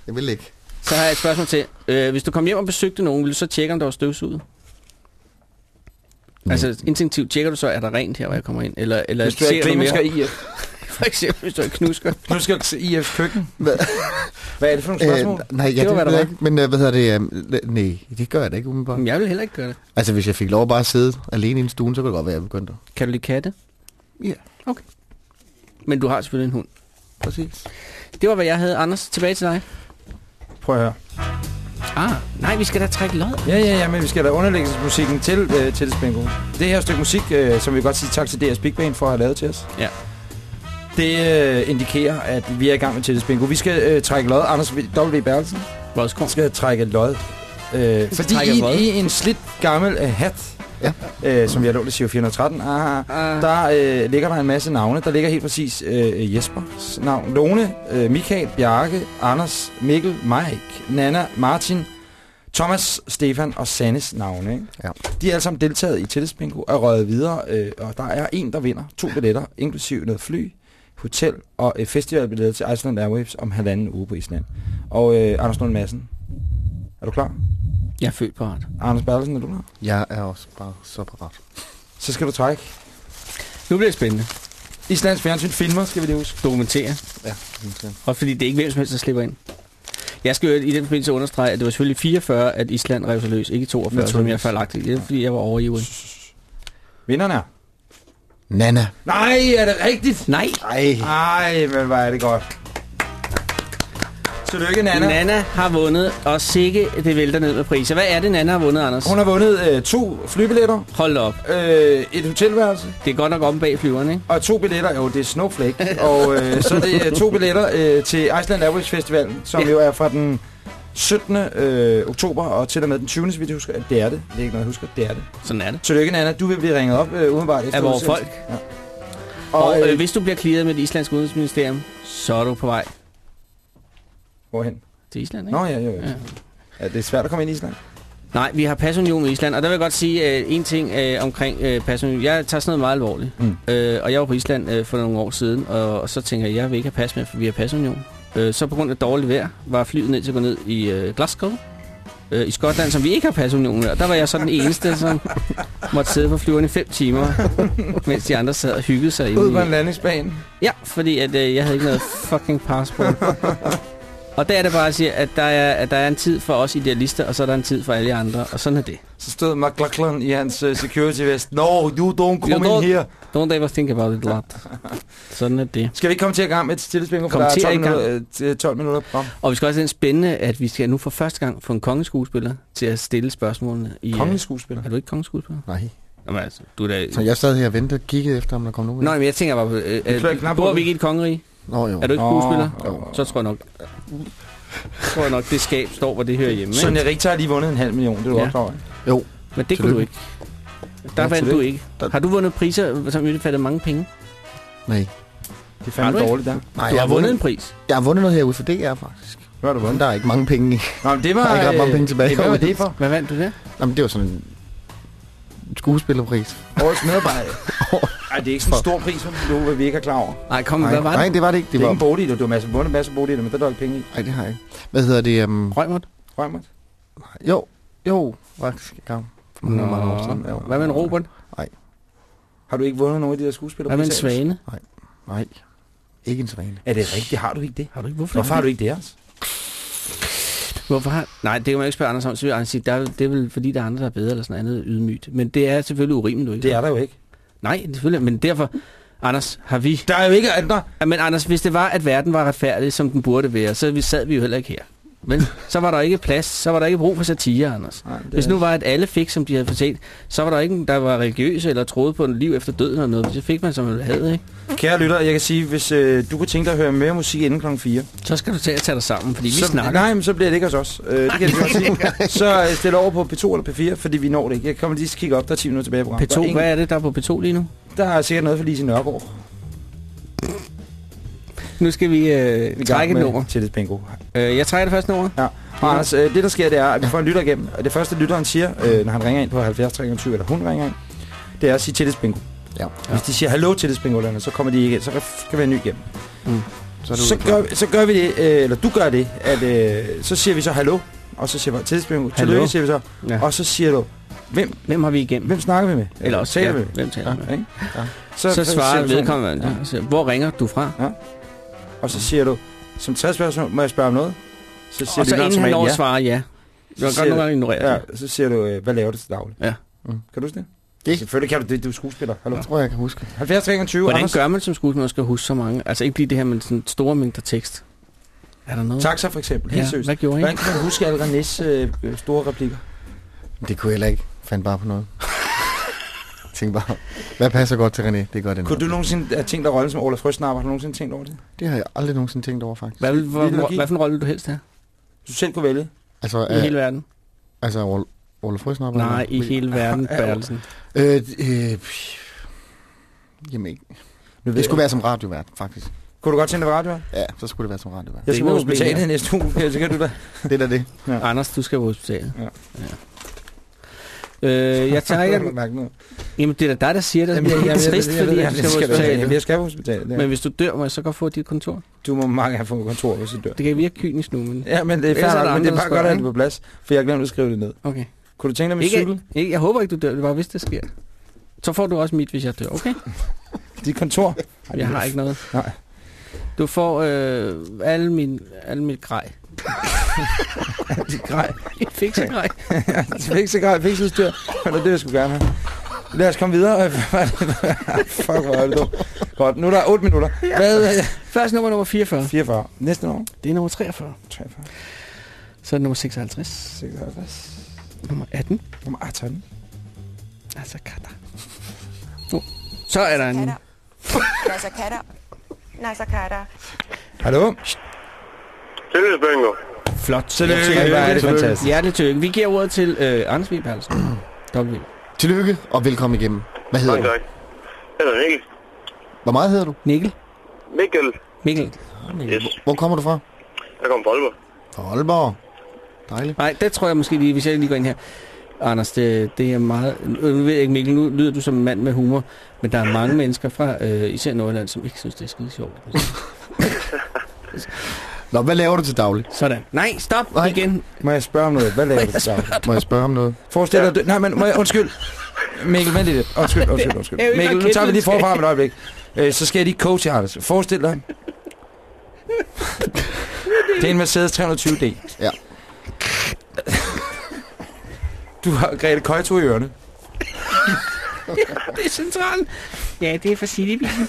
Jeg vil ikke. Så har jeg et spørgsmål til. Øh, hvis du kom hjem og besøgte nogen, vil du så tjekke, om der var støvsuget? Altså instinktivt tjekker du så, er der rent her, hvor jeg kommer ind? Eller, eller Hvis du er ser Clemensker mere- IF. (laughs) For eksempel, hvis du er knusker. Knusker IF køkken. Hvad? Hvad er det for nogle spørgsmål? Øh, nej, ja, Det det, var, det jeg ikke. Men uh, hvad hedder det? Uh, nej, det gør jeg da ikke umiddelbart. Men jeg vil heller ikke gøre det. Altså, hvis jeg fik lov at bare sidde alene i en stue, så kunne det godt være, at jeg begyndte. Kan du lide katte? Ja. Okay. Men du har selvfølgelig en hund. Præcis. Det var, hvad jeg havde. Anders, tilbage til dig. Prøv at høre. Ah, nej, vi skal da trække lod. Ja, ja, ja, men vi skal da underlæggelsesmusikken til øh, til Bingo. Det her stykke musik, øh, som vi godt sige tak til DS Big Band for at have lavet til os. Ja. Det øh, indikerer, at vi er i gang med Tildes Bingo. Vi skal øh, trække lod. Anders W. Bertelsen Vodsgaard. skal trække lod. Øh, fordi trække i, hvad? i en slidt gammel øh, hat, Ja. øh, som vi har lånt til 413, ah, Ah. der øh, ligger der en masse navne. Der ligger helt præcis øh, Jespers navn. Lone, øh, Michael, Bjarke, Anders, Mikkel, Mike, Nana, Martin, Thomas, Stefan og Sannes navne. Ikke? Ja. De er alle sammen deltaget i Tillidsbingo og røget videre, øh, og der er en, der vinder to billetter, inklusive noget fly, hotel og øh, festivalbilletter til Iceland Airwaves om halvanden uge på Island. Og øh, Anders Lund Madsen, er du klar? Jeg er født parat. Anders Bertelsen, er du klar? Jeg er også bare så parat. Så skal du trække. Nu bliver det spændende. Islands Fjernsyn filmer, skal vi lige huske. Dokumentere. Ja, Og fordi det er ikke hvem som helst, der slipper ind. Jeg skal jo i den forbindelse understrege, at det var selvfølgelig 44, at Island rev sig løs, ikke 42, som jeg Naturligvis. faldt Det er fordi, jeg var overivrig. Vinderne er. Nana. Nej, er det rigtigt? Nej. Ej. Ej, men hvor er det godt. Tillykke, Nana. Nana har vundet, og sikke det vælter ned med priser. Hvad er det, Nana har vundet, Anders? Hun har vundet øh, to flybilletter, Hold da op. øh, et hotelværelse Det er godt nok om bag flyveren, ikke? og to billetter. Jo, det er Snowflake. og øh, så er det øh, to billetter øh, til Iceland Airways Festivalen, som Ja. jo er fra den 17. Øh, oktober og til og med den 20. så vidt jeg husker. Det er det. Det er ikke noget, jeg husker. Det er det. Sådan er det. Tillykke, Nana. Du vil blive ringet op øh, umiddelbart efter Af vores folk. Ja. Og, Og, øh, øh, hvis du bliver clearet med det islandske udenrigsministerium, så er du på vej Hvorhen? til Island, ikke? Nå, ja, jo, jo. Ja. Ja, det er svært at komme ind i Island. Nej, vi har pasunion med Island, og der vil jeg godt sige uh, en ting uh, omkring uh, pasunion. Jeg tager sådan noget meget alvorligt, Mm. uh, og jeg var på Island uh, for nogle år siden, og, og så tænker jeg, jeg vil ikke have pas med, for vi har pasunion. Uh, så på grund af dårligt vejr var flyet ned til at gå ned i uh, Glasgow, uh, i Skotland, som vi ikke har pasunion med. Og der var jeg så den eneste, som måtte sidde på flyveren i fem timer, mens de andre sad og hyggede sig Ud på en landingsbane. Ja, fordi at, øh, jeg havde ikke noget fucking passport. og der er det bare at sige, at der er, at der er en tid for os idealister, og så er der en tid for alle andre, og sådan er det. Så stod McLachlan i hans uh, security vest. No, you don't come You in here. Don't ever think about it a lot. (laughs) Sådan er det. Skal vi ikke komme til at gang med et stillespil, for der er til 12 i gang. minutter, øh, til 12 minutter program. Og vi skal også have en spændende, at vi skal nu for første gang få en kongeskuespiller til at stille spørgsmålene. I, øh, Kongeskuespiller. Er du ikke kongeskuespiller? Nej. Jamen altså, du er da... Så jeg sad her og ventede og kiggede efter, om der kom nogen. Nå, men jeg tænker bare. Øh, øh, bor vi ikke i et kongerige? Nå jo. Er du ikke skuespiller? jo. Så tror jeg nok... tror jeg nok, det skab står, hvor det hører hjemme. ikke? Sonja Richter har lige vundet en halv million, det er du Ja. over. Jo. Men det kunne du ikke. Der Ja, vandt du ikke. Har du vundet priser, som indbefatter mange penge? Nej. Det er fandme du dårligt der. Nej, Du jeg har vundet en pris. Jeg har vundet noget herude for DR, faktisk. Hvad har du vundet? der er ikke mange penge i. Nå, men det Der var... er ikke ret mange øh, penge tilbage. Hvad var det for? Hvad vandt du der? Jamen, det var sådan en skuespillerpris. Årets medarbejder. (laughs) Ej, det er ikke sådan en stor pris, som du hvad vi ikke er klar over. Nej, kom, Nej, hvad var nej, det? det var det ikke. Det Det er var... ikke en bolig, du har masser, vundet masser af boliger, men der er der penge i. Nej, det har jeg ikke. Hvad hedder det? Um... Røgmert? Rømert. Jo, jo, faktisk i gang. For mange, år siden. Ja. Hvad med en Robert? Har du ikke vundet nogen af de der skuespillere? Hvad med en Svane? Nej, ikke en svane. Er det rigtigt? Har du ikke det? Har du ikke? Hvorfor, Hvorfor har du ikke det, altså? Hvorfor har... Nej, det kan man ikke spørge Anders om. Så vil Anders sige, der er, det er vel fordi, der er andre, der er bedre eller sådan andet ydmygt. Men det er selvfølgelig urimeligt, du ikke Det er der jo ikke. Nej, selvfølgelig. Men derfor, Anders, har vi... Der er jo ikke andre. Ja, Men Anders, hvis det var, at verden var retfærdig, som den burde være, så sad vi jo heller ikke her. Men så var der ikke plads, så var der ikke brug for satire, Anders. Nej, Hvis nu var, at alle fik, som de havde fortjent, så var der ikke, der var religiøse eller troede på en liv efter døden eller noget. Så fik man, som man havde, ikke? Kære lytter, jeg kan sige, hvis øh, du kunne tænke dig at høre mere musik inden klokken 4, Så skal du at tage dig sammen, fordi vi så, snakker. Nej, men så bliver det ikke hos os. Øh, det kan jeg godt sige. Så øh, stil over på P2 eller P4, fordi vi når det ikke. Jeg kommer lige til at kigge op, der er 10 minutter tilbage i programmet. Der P2, er, hvad er det, der er på P2 lige nu? der er sikkert noget for Lise Nørgaard. Nu skal vi øh, Vi trække et med nummer. Til det bingo. Øh, jeg trækker det første nummer. Ja. Og Anders, øh, det der sker, det er, at vi får en lytter igennem. Og det første lytteren siger, øh, når han ringer ind på 70 23, eller hun ringer ind, det er at sige tillidsbingo. Ja. Hvis de siger hallo tillidsbingo, så kommer de ikke ind. Så skal vi have en ny igennem. Mm. Så det Så gør, så gør vi det, øh, eller du gør det, at øh, så siger vi så hallo, og så siger vi tillidsbingo. Hallo. Tillykke, siger vi så. Ja. Og så siger du, hvem, Hvem har vi igennem? hvem snakker vi med? Eller også, taler ja, vi med? hvem taler Ja, med? ikke? Ja. Så, så siger svarer vedkommende, ja. hvor ringer du fra? Og så siger du, som tredje spørgsmål, må jeg spørge om noget? Så siger Og så lytteren inden han når regel at svare ja. Du kan godt nogle du- gange ignorere Ja, det. så siger du, øh, hvad laver du til daglig? Ja. Mm. Kan du huske det? Det. Selvfølgelig kan du det, du er skuespiller. Hallo. Jeg tror, jeg kan huske. 70 23, Hvordan Anders. gør man som skuespiller, man skal huske så mange? Altså ikke lige det her med sådan store mængder tekst. Er der noget? Taxa for eksempel, helt Ja, seriøst. hvad gjorde I? Hvordan kan man huske alle Renés øh, øh, store replikker? Det kunne jeg heller ikke. Fandt bare på noget. Tænk bare, hvad passer godt til René? Det gør det Kunne du nogensinde have tænkt dig rollen som Olaf Frøsnapper? Har du nogensinde tænkt over det? Det har jeg aldrig nogensinde tænkt over, faktisk. Hvad, vil- hvor, hvad for en rolle vil du helst have? Du selv kunne vælge. Altså, I hele verden? Altså, Ole Frøsnapper? Nej, i hele verden, (laughs) Bertelsen. Øh, øh, jamen ikke. Det skulle være som radiovært, faktisk. Kunne du godt tænke dig radiovært? Ja, så skulle det være som radiovært. Jeg skal på hospitalet næste uge, (laughs) så kan du da. Det er da det. Ja. Anders, du skal på hospitalet. Ja. ja. Øh, jeg tager ikke... (laughs) mærke noget. Jamen, det er da dig, der siger det. Jamen, jeg, er jeg, trist, jeg, jeg, fordi jeg, jeg jeg, skal hospitalet. jeg, jeg skal på hospitalet. Ja. Men hvis du dør, må jeg så godt få dit kontor? Du må mange have fået kontor, hvis du dør. Det kan virke kynisk nu, men... Ja, men det er nok, men det er bare godt at have det på plads, for jeg har glemt at skrive det ned. Okay. Kunne du tænke dig med Ikke, cykel? ikke, jeg håber ikke, du dør. Det var, hvis det sker. Så får du også mit, hvis jeg dør, okay? (laughs) Dit kontor? Jeg har ikke noget. Nej. Du får øh, alle, min, alle mit grej. (laughs) Dit grej. Fiksegrej. (laughs) Fiksegrej, fiksudstyr. Det er det, jeg skulle gerne have. Lad os komme videre. (laughs) Fuck, hvor er det dumt. Godt, nu er der 8 minutter. Hvad? Først nummer nummer 44. 44. Næste nummer? Det er nummer 43. 43. Så er det nummer 56. 56. Nummer 18. Nummer 18. Altså katter. Så er der en... Katter. Nasser katter. Nasser katter. Hallo? Tillidsbingo. Flot. Tillykke. Hvor er det fantastisk. Hjerteligt tillykke. Vi giver ordet til øh, Anders Vig Perlsen. W. Tillykke og velkommen igennem. Hvad hedder Mange du? tak. Jeg hedder Mikkel. Hvor meget hedder du? Nikkel. Mikkel. Mikkel. Yes. Hvor kommer du fra? Jeg kommer fra Aalborg. Fra Aalborg. Dejligt. Nej, det tror jeg måske lige, hvis jeg lige går ind her. Anders, det, det er meget... Nu ved jeg ikke, Mikkel, nu lyder du som en mand med humor, men der er mange mennesker fra øh, især Nordjylland, som ikke synes, det er skide sjovt. (laughs) Nå, hvad laver du til daglig? Sådan. Nej, stop Nej. igen. Må jeg spørge om noget? Hvad laver du til daglig? Må jeg spørge om noget? Forestil dig... Ja. Nej, men må jeg, undskyld. Mikkel, vent lidt. Undskyld, undskyld, undskyld. Mikkel, nu tager vi lige forfra om et øjeblik. Øh, så skal jeg lige coache Anders. Forestil dig. (laughs) Det er en Mercedes 320D. Ja. (laughs) Du har Grete Køjto i ørerne. (laughs) det er centralt. Ja, det er for Citybilen.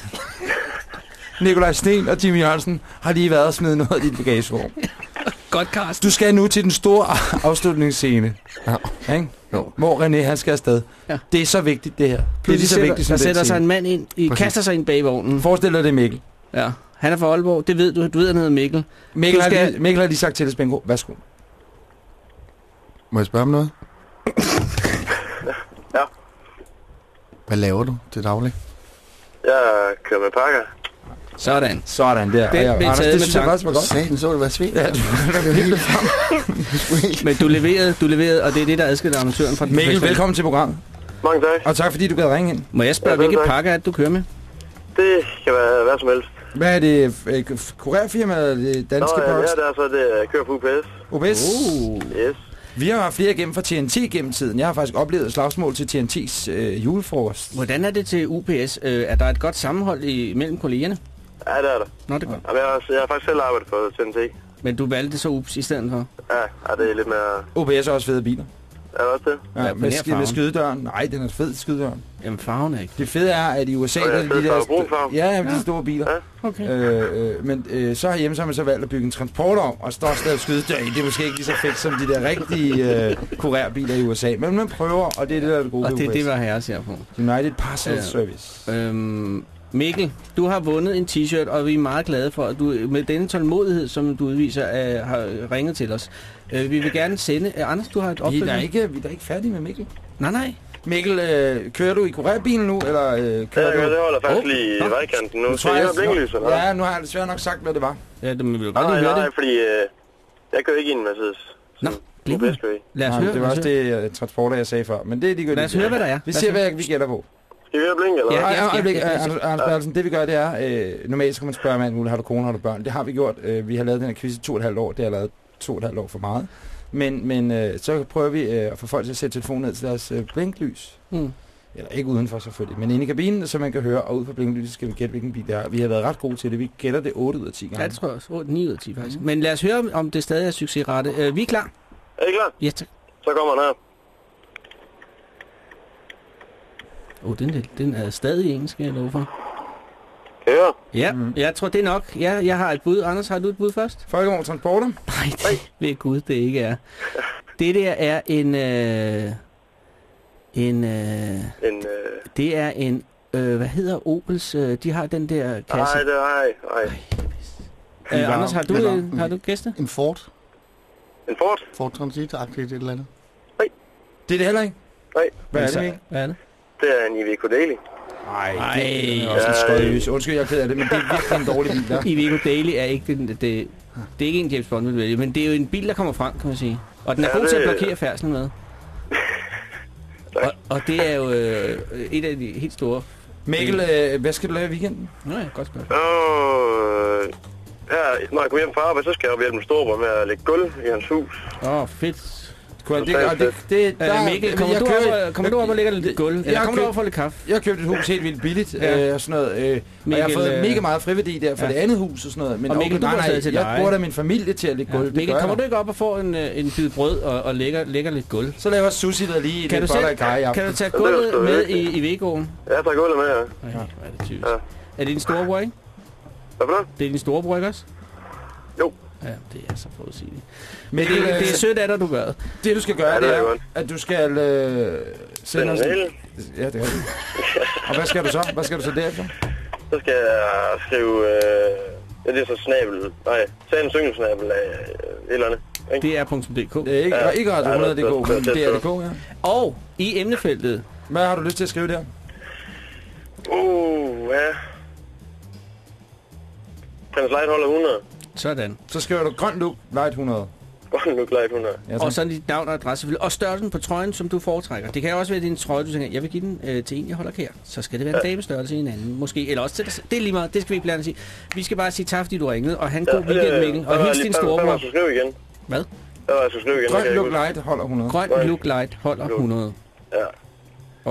Nikolaj Sten og Jimmy Jørgensen har lige været og smidt noget af dit bagagerum. Godt, Carsten. Du skal nu til den store (laughs) afslutningsscene. Ja. Ikke? Jo. Hvor René han skal afsted. Ja. Det er så vigtigt, det her. Det er lige så vigtigt som sætter sig en mand ind, i, Præcis. kaster sig ind bag vognen. Forestil dig det, Mikkel. Ja. Han er fra Aalborg, det ved du. Du ved, han hedder Mikkel. Mikkel, skal- har, lige, Mikkel har lige sagt til dig, Spengo. Værsgo. Må jeg spørge om noget? Ja. Hvad laver du til daglig? Jeg kører med pakker. Sådan. Sådan der. Ja, blev Anders, det med synes jeg faktisk var godt. Satan, så det være svedt. Ja, du. (laughs) Men du leverede, du leverede, og det er det, der adskiller amatøren fra den Mikkel, velkommen til programmet. Mange tak. Og tak fordi du gad ringe ind. Må jeg spørge, Ja, hvilke tak. pakker er det, du kører med? Det kan være hvad som helst. Hvad er det? øh, Kurerfirma eller det Nå, danske ja, post? det er så det jeg kører på UPS. OBS? Uh. Yes. Vi har haft flere igennem fra TNT gennem tiden. Jeg har faktisk oplevet et slagsmål til TNT's øh, julefrokost. Hvordan er det til UPS? Øh, er der et godt sammenhold i, mellem kollegerne? Ja, det er der. Nå, det er godt. Jamen, jeg, har, jeg har faktisk selv arbejdet på TNT. Men du valgte så UPS i stedet for? Ja, ja, det er lidt mere... OBS er også fede biler. Er der også det? Ja, med, sk- med skydedøren. Nej, den er fed, skydedøren. Jamen, farven er ikke. Det fede er, at i USA... Ja, der er de der, farve. ja, ja, de store biler. Ja. Okay. Øh, øh, men øh, så herhjemme så har man så valgt at bygge en transporter om, og står stadig skydedør i. Det er måske ikke lige så fedt som de der rigtige øh, kurerbiler i USA. Men man prøver, og det er det, der er det gode Og det er det, var herre ser på. United Parcel Ja. Service. Øhm, Mikkel, du har vundet en t-shirt, og vi er meget glade for, at du med denne tålmodighed, som du udviser, øh, har ringet til os. Øh, vi vil gerne sende... Øh, Anders, du har et Vi er, ikke, vi er da ikke færdige med Mikkel. Nej, nej. Mikkel, øh, kører du i kurerbilen nu, eller øh, Ja, kører jeg, du... det holder faktisk Åh, lige i vejkanten nu. Nu Så tror jeg jeg- blinklyset. eller? Ja, nu har jeg desværre nok sagt, hvad det var. Ja, det, men vi vil godt Nej, lige høre nej, det. fordi øh, jeg kører ikke i en Mercedes. Nå, i. Lad os Nej, høre. det var også det uh, transporter, jeg sagde før. Men det er ligegyldigt. Lad os høre, hvad der er. Vi ser, hvad vi gætter på. Skal vi have eller Ja? Ja, øjeblik. Anders, Bertelsen, det vi gør, det er, øh, normalt så kan man spørge mand, muligt, har du kone, har du børn? Det har vi gjort. Øh, vi har lavet den her quiz i to og et halvt år. Det har lavet to og et halvt år for meget. Men, men øh, så prøver vi øh, at få folk til at sætte telefonen ned til deres øh, blinklys. Mm. Eller ikke udenfor selvfølgelig, men inde i kabinen, så man kan høre, og ud på blinklyset skal vi gætte, hvilken bil det er. Vi har været ret gode til det. Vi gætter det 8 ud af 10 gange. Ja, det tror jeg også. 8, 9 ud af 10 faktisk. Men lad os høre, om- om det stadig er succesrette. Øh, vi er klar. Er I klar? Ja, tak. Så kommer han her. Åh, oh, den, er- den er stadig engelsk, skal jeg love for. Høre? Ja, mm. jeg tror, det er nok. Ja, jeg har et bud. Anders, har du et bud først? Folkevogn Transporter. Nej, det ved Gud, det ikke er. Det der er en... Øh, en... Øh, En, øh... det er en... Øh, hvad hedder Opels? Øh, de har den der kasse. Nej, det er ej, ej. Øh, Anders, har du, øh, har du gæste? En Ford. En Ford? Ford Transit-agtigt et eller andet. Det er det heller ikke. Nej. Hvad er det? Hvad er det? Det er en Iveco Daily. Nej, Ej. det er også en skødlys. Undskyld, jeg er ked af det, men det er virkelig en dårlig bil der. (laughs) Iveco Daily er ikke den, det, det, det er ikke en James Bond vil vælge, men det er jo en bil, der kommer frem, kan man sige. Og den er Ja, god til at blokere færdselen med. (laughs) og, og det er jo øh, et af de helt store. Mikkel, øh, hvad skal du lave i weekenden? Nå ja, godt spørgsmål. Og... Her, når jeg kommer hjem fra arbejde, så skal jeg jo hjælpe med Storbror med at lægge gulv i hans hus. Åh, oh, fedt. Kunne jeg- det, og det, det, Øh, Mikkel, kommer, du op, og- kommer du op og lægger lidt gulv? Eller jeg kommer du op for lidt kaffe? Jeg har købt et hus helt vildt billigt, Ja. ja. øh, og sådan noget, øh, og jeg Mikkel, har fået øh, mega meget friværdi der for ja. det andet hus og sådan noget. Men Og Mikkel, okay, du nej, går nej, til jeg bruger da min familie til at lægge Ja. gulv. det Mikkel, kommer jeg du ikke op og få en, øh, en bid brød og, og lægger, lægger lidt gulv? Så laver sushi der lige i Kan det du, boller i kaj kan du tage Ja, det gulvet med i, i Vegoen? Jeg tager gulvet med, ja. Hvor er det typisk. Ja. Er det din storebror, ikke? Hvad for noget? Det er din storebror, ikke også? Jo. Ja, det er så forudsigeligt. Men Det, det, det er sødt af dig, du gør det. det du skal gøre, Ja, det det er godt. at du skal øh, sende os... Ja, det er det. Og hvad skal du så? Hvad skal du så derefter? Så skal jeg skrive... Øh... Ja, det er så snabel... Nej, sagen syngelsnabel af øh, et eller andet. Ikke? Det er .dk. Det er ikke, Ja. ikke Radio Ja, 100.dk, det er- men det er- det er DK, ja. Og i emnefeltet, Hvad har du lyst til at skrive der? Uh, ja. Hans Light holder 100. sådan. Så skriver du grøn look, light 100. Godt nu Light 100. Ja, Og så dit navn og adresse. Og størrelsen på trøjen, som du foretrækker. Det kan jo også være din trøje, du tænker, jeg vil give den øh, til en, jeg holder kær. Så skal det være en damestørrelse i en anden. Måske. Eller også til. Det er lige meget. Det skal vi ikke blande os i. Vi skal bare sige tak, fordi du ringede. Og have en god weekend, Mikkel. Og hils din storebror. jeg skulle skrive igen? Hvad? Hvad var jeg skulle skrive igen? Det Grøn look light holder 100. Grøn look light holder 100. Ja.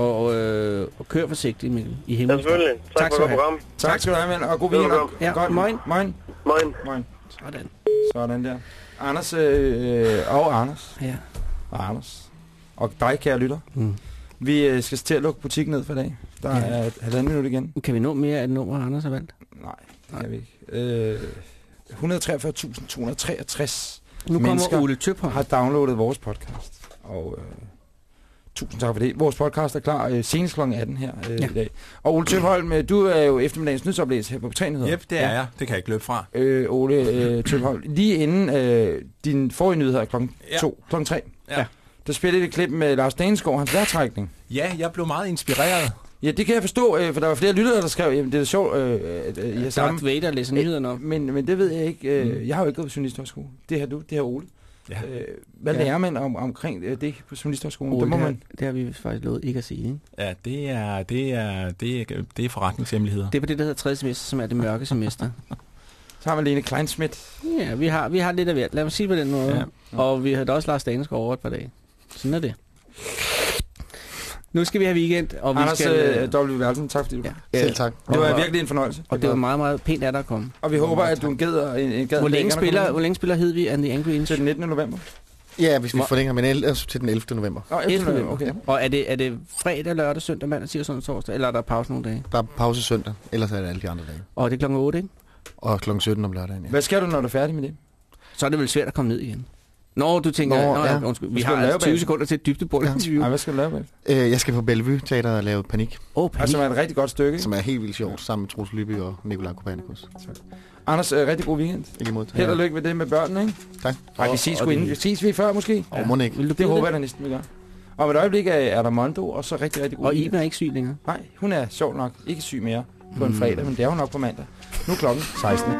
Og, øh, og kør forsigtigt, Mikkel. I Ja, himlen. selvfølgelig. Tak, Tak for skal godt du have. program. Tak skal du have, mand, og god weekend. Ja, Godt. moin. Moin. Moin. Moin. Sådan. Sådan der. Anders øh, og Anders. Ja. Og Anders. Og dig, kære lytter. Mm. Vi øh, skal til at lukke butikken ned for i dag. Der Ja. er et halvandet minut igen. Kan vi nå mere af det nummer, Anders har valgt? Nej, det kan vi ikke. Øh, 143.263 Nu kommer mennesker Ole Tøbholm. har downloadet vores podcast. Og øh, tusind tak for det. Vores podcast er klar øh, senest kl. 18 her øh, Ja. ja. i dag. Og Ole Tøbholm, øh, du er jo eftermiddagens nyhedsoplæs her på Betrænyheder. Yep, det er jeg. Det kan jeg ikke løbe fra. Øh, Ole øh, (clears throat) Tøbholm, lige inden øh, din forrige nyhed klokken Ja. 2, klokken 3, Ja. der spillede vi et klip med Lars Daneskov, hans vejrtrækning. Ja, jeg blev meget inspireret. Ja, det kan jeg forstå, øh, for der var flere lyttere, der skrev, jamen det er sjovt, øh, at øh, I har samme... Darth Vader læser nyhederne op. Men, men det ved jeg ikke. Øh, Jeg har jo ikke gået på journalisthøjskole. Det har du, det har Ole. Ja. Øh, hvad Ja. lærer man om, omkring øh, det på journalisthøjskolen? Ole, det må det, har, man... det har vi faktisk lovet ikke at sige. Ikke? Ja, det er, det er, det er, det er forretningshemmeligheder. Det er på det, der hedder tredje semester, som er det mørke semester. (laughs) Så har man Lene Kleinsmith. Ja, vi har, vi har lidt af hvert. Lad mig sige på den måde. Ja. Ja. Og vi havde også Lars Daneskov over et par dage. Sådan er det. Nu skal vi have weekend, og vi Anders skal... øh, W. Værelsen, tak fordi du Ja. Selv tak. Det var virkelig en fornøjelse. og det var meget, meget pænt af dig at komme. Og vi håber, at du en gad, en, en gad Hvor længe, spiller, hvor længe spiller hed vi and the Angry Inch? Til den 19. november. Ja, hvis vi Hvor- forlænger, men ellers til den 11. november. Nå, 11. november, okay. Og er det, er det fredag, lørdag, søndag, mandag, tirsdag og torsdag, eller er der pause nogle dage? Der er pause søndag, ellers er det alle de andre dage. Og det er klokken 8, ikke? Og kl. 17 om lørdagen, ja. Hvad skal du, når du er færdig med det? Så er det vel svært at komme ned igen. Nå, du tænker, Nå, Nå, Nå, ja. ja. undskyld, vi har altså 20 bagefter? sekunder til et dybdebordet Ja. interview. Ej, hvad skal du lave med? Øh, jeg skal på Bellevue Teater og lave Panik, Åh, oh, Altså, er et rigtig godt stykke, ikke? som er helt vildt sjovt, sammen med Troels Lyby og Nikolaj Kopernikus. Anders, øh, rigtig god weekend. I lige måde. Held og lykke med det med børnene, ikke? Tak. Nej, vi ses og sgu inden. Vi ses vi før, måske? Og må ikke. Det håber jeg da næsten, vi gør. Om et øjeblik er, er der Mondo, og så rigtig, rigtig god Og. Iben er ikke syg længere. Nej, hun er sjov nok ikke syg mere på en fredag, men det er hun nok på mandag. Nu er klokken 16.